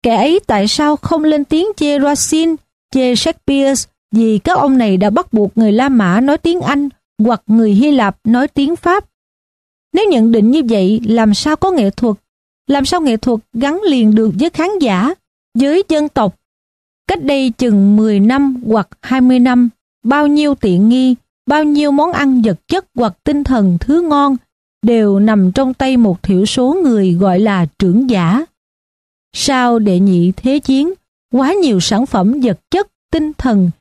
[SPEAKER 1] Kẻ ấy tại sao không lên tiếng chê Racine, chê Shakespeare vì các ông này đã bắt buộc người La Mã nói tiếng Anh hoặc người Hy Lạp nói tiếng Pháp. Nếu nhận định như vậy, làm sao có nghệ thuật? Làm sao nghệ thuật gắn liền được với khán giả, với dân tộc? Cách đây chừng 10 năm hoặc 20 năm, bao nhiêu tiện nghi, bao nhiêu món ăn vật chất hoặc tinh thần thứ ngon đều nằm trong tay một thiểu số người gọi là trưởng giả. Sau đệ nhị thế chiến, quá nhiều sản phẩm vật chất, tinh thần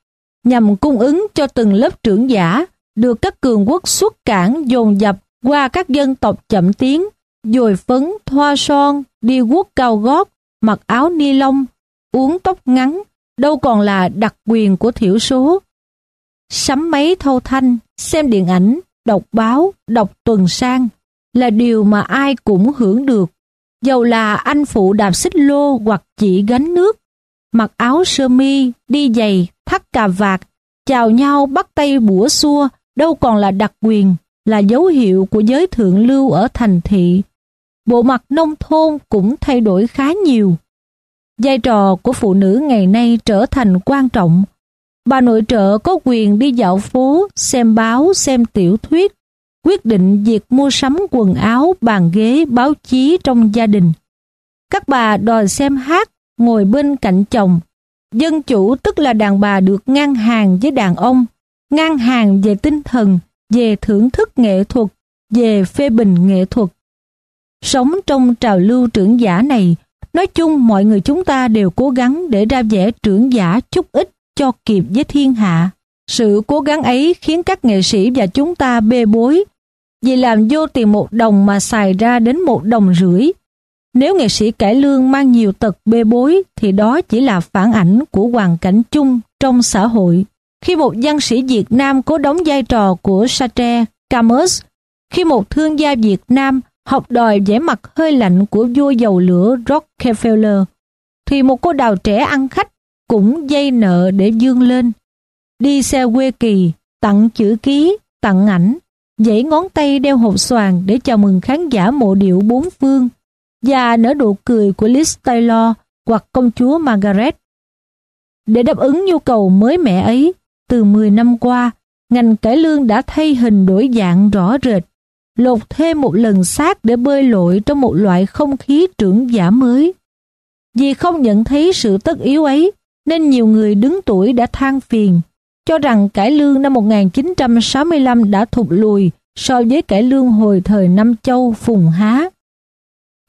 [SPEAKER 1] nhằm cung ứng cho từng lớp trưởng giả được các cường quốc xuất cảng dồn dập qua các dân tộc chậm tiến, dồi phấn, thoa son, đi guốc cao gót, mặc áo ni lông, uống tóc ngắn, đâu còn là đặc quyền của thiểu số. Sắm máy thâu thanh, xem điện ảnh, đọc báo, đọc tuần sang là điều mà ai cũng hưởng được. Dầu là anh phụ đạp xích lô hoặc chỉ gánh nước, mặc áo sơ mi, đi giày, thắt cà vạt, chào nhau bắt tay bủa xua, đâu còn là đặc quyền, là dấu hiệu của giới thượng lưu ở thành thị. Bộ mặt nông thôn cũng thay đổi khá nhiều. Vai trò của phụ nữ ngày nay trở thành quan trọng. Bà nội trợ có quyền đi dạo phố, xem báo, xem tiểu thuyết, quyết định việc mua sắm quần áo, bàn ghế, báo chí trong gia đình. Các bà đòi xem hát, ngồi bên cạnh chồng. Dân chủ tức là đàn bà được ngang hàng với đàn ông, ngang hàng về tinh thần, về thưởng thức nghệ thuật, về phê bình nghệ thuật. Sống trong trào lưu trưởng giả này, nói chung mọi người chúng ta đều cố gắng để ra vẻ trưởng giả chút ít cho kịp với thiên hạ. Sự cố gắng ấy khiến các nghệ sĩ và chúng ta bê bối, vì làm vô tiền một đồng mà xài ra đến một đồng rưỡi. Nếu nghệ sĩ cải lương mang nhiều tật bê bối thì đó chỉ là phản ảnh của hoàn cảnh chung trong xã hội. Khi một văn sĩ Việt Nam cố đóng vai trò của Sartre, Camus, khi một thương gia Việt Nam học đòi vẻ mặt hơi lạnh của vua dầu lửa Rockefeller, thì một cô đào trẻ ăn khách cũng dây nợ để dương lên. Đi xe quê kỳ, tặng chữ ký, tặng ảnh, dãy ngón tay đeo hộp xoàn để chào mừng khán giả mộ điệu bốn phương, và nở nụ cười của Liz Taylor hoặc công chúa Margaret. Để đáp ứng nhu cầu mới mẻ ấy, từ 10 năm qua, ngành cải lương đã thay hình đổi dạng rõ rệt, lột thêm một lần xác để bơi lội trong một loại không khí trưởng giả mới. Vì không nhận thấy sự tất yếu ấy, nên nhiều người đứng tuổi đã than phiền, cho rằng cải lương năm 1965 đã thụt lùi so với cải lương hồi thời Nam Châu Phùng Há.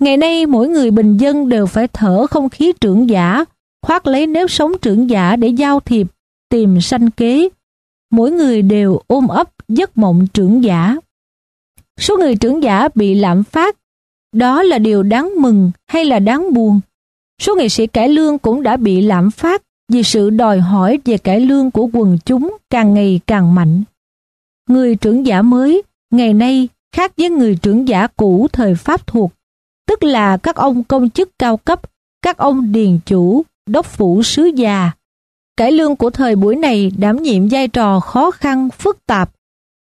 [SPEAKER 1] Ngày nay mỗi người bình dân đều phải thở không khí trưởng giả, khoác lấy nếp sống trưởng giả để giao thiệp tìm sanh kế, mỗi người đều ôm ấp giấc mộng trưởng giả. Số người trưởng giả bị lạm phát, đó là điều đáng mừng hay là đáng buồn. Số nghệ sĩ cải lương cũng đã bị lạm phát vì sự đòi hỏi về cải lương của quần chúng càng ngày càng mạnh. Người trưởng giả mới ngày nay khác với người trưởng giả cũ thời Pháp thuộc, tức là các ông công chức cao cấp, các ông điền chủ, đốc phủ sứ già, Cải lương của thời buổi này đảm nhiệm vai trò khó khăn, phức tạp.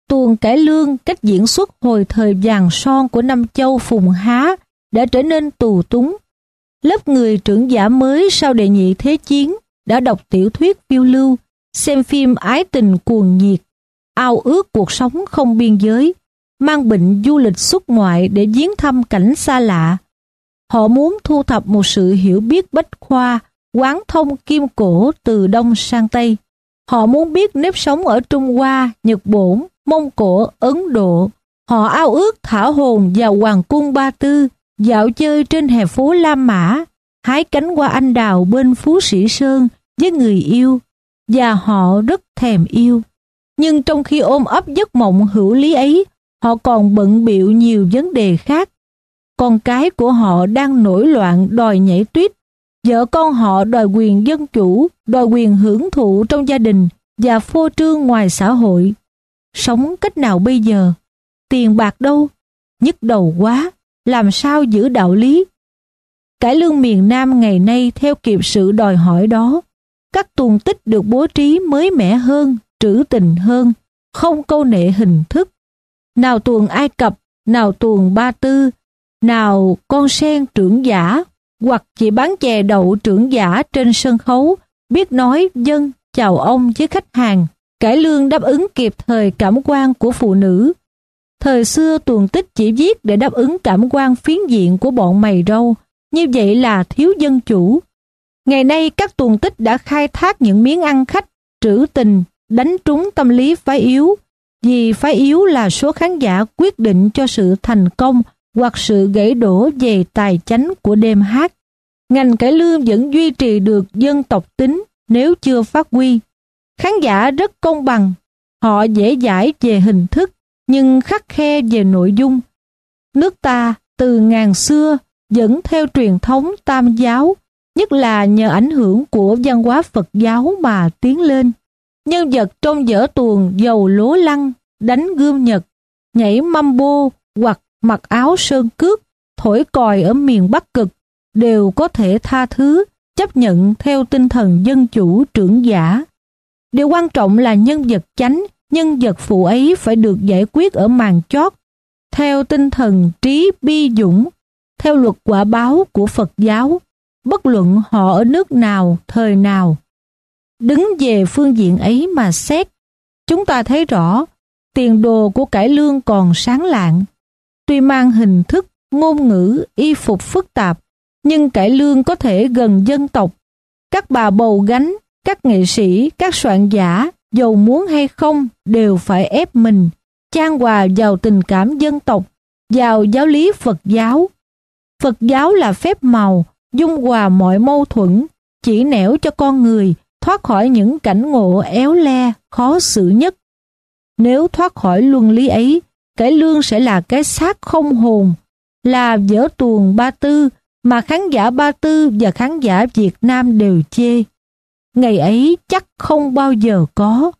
[SPEAKER 1] Tuồng cải lương cách diễn xuất hồi thời vàng son của năm châu Phùng Há đã trở nên tù túng. Lớp người trưởng giả mới sau đệ nhị thế chiến đã đọc tiểu thuyết phiêu lưu, xem phim ái tình cuồng nhiệt, ao ước cuộc sống không biên giới, mang bệnh du lịch xuất ngoại để viếng thăm cảnh xa lạ. Họ muốn thu thập một sự hiểu biết bách khoa quán thông kim cổ từ Đông sang Tây. Họ muốn biết nếp sống ở Trung Hoa, Nhật Bổn, Mông Cổ, Ấn Độ. Họ ao ước thả hồn vào Hoàng cung Ba Tư, dạo chơi trên hè phố Lam Mã, hái cánh hoa anh đào bên Phú Sĩ Sơn với người yêu, và họ rất thèm yêu. Nhưng trong khi ôm ấp giấc mộng hữu lý ấy, họ còn bận biệu nhiều vấn đề khác. Con cái của họ đang nổi loạn đòi nhảy tuyết Vợ con họ đòi quyền dân chủ, đòi quyền hưởng thụ trong gia đình và phô trương ngoài xã hội. Sống cách nào bây giờ? Tiền bạc đâu? Nhức đầu quá, làm sao giữ đạo lý? Cải lương miền Nam ngày nay theo kịp sự đòi hỏi đó. Các tuồng tích được bố trí mới mẻ hơn, trữ tình hơn, không câu nệ hình thức. Nào tuồng Ai Cập, nào tuồng Ba Tư, nào con sen trưởng giả, hoặc chỉ bán chè đậu trưởng giả trên sân khấu, biết nói dân chào ông với khách hàng, cải lương đáp ứng kịp thời cảm quan của phụ nữ. Thời xưa tuồng tích chỉ viết để đáp ứng cảm quan phiến diện của bọn mày râu, như vậy là thiếu dân chủ. Ngày nay các tuần tích đã khai thác những miếng ăn khách, trữ tình, đánh trúng tâm lý phái yếu, vì phái yếu là số khán giả quyết định cho sự thành công hoặc sự gãy đổ về tài chánh của đêm hát. Ngành cải lương vẫn duy trì được dân tộc tính nếu chưa phát huy. Khán giả rất công bằng, họ dễ dãi về hình thức nhưng khắc khe về nội dung. Nước ta từ ngàn xưa dẫn theo truyền thống tam giáo, nhất là nhờ ảnh hưởng của văn hóa Phật giáo mà tiến lên. Nhân vật trong dở tuồng dầu lố lăng, đánh gươm nhật, nhảy mambo hoặc mặc áo sơn cước, thổi còi ở miền Bắc Cực đều có thể tha thứ, chấp nhận theo tinh thần dân chủ trưởng giả. Điều quan trọng là nhân vật chánh, nhân vật phụ ấy phải được giải quyết ở màn chót, theo tinh thần trí bi dũng, theo luật quả báo của Phật giáo, bất luận họ ở nước nào, thời nào. Đứng về phương diện ấy mà xét, chúng ta thấy rõ tiền đồ của cải lương còn sáng lạng. Tuy mang hình thức, ngôn ngữ, y phục phức tạp, nhưng cải lương có thể gần dân tộc. Các bà bầu gánh, các nghệ sĩ, các soạn giả, dầu muốn hay không, đều phải ép mình, trang hòa vào tình cảm dân tộc, vào giáo lý Phật giáo. Phật giáo là phép màu, dung hòa mọi mâu thuẫn, chỉ nẻo cho con người thoát khỏi những cảnh ngộ éo le, khó xử nhất. Nếu thoát khỏi luân lý ấy, cải lương sẽ là cái xác không hồn, là dở tuồng ba tư mà khán giả ba tư và khán giả Việt Nam đều chê. Ngày ấy chắc không bao giờ có.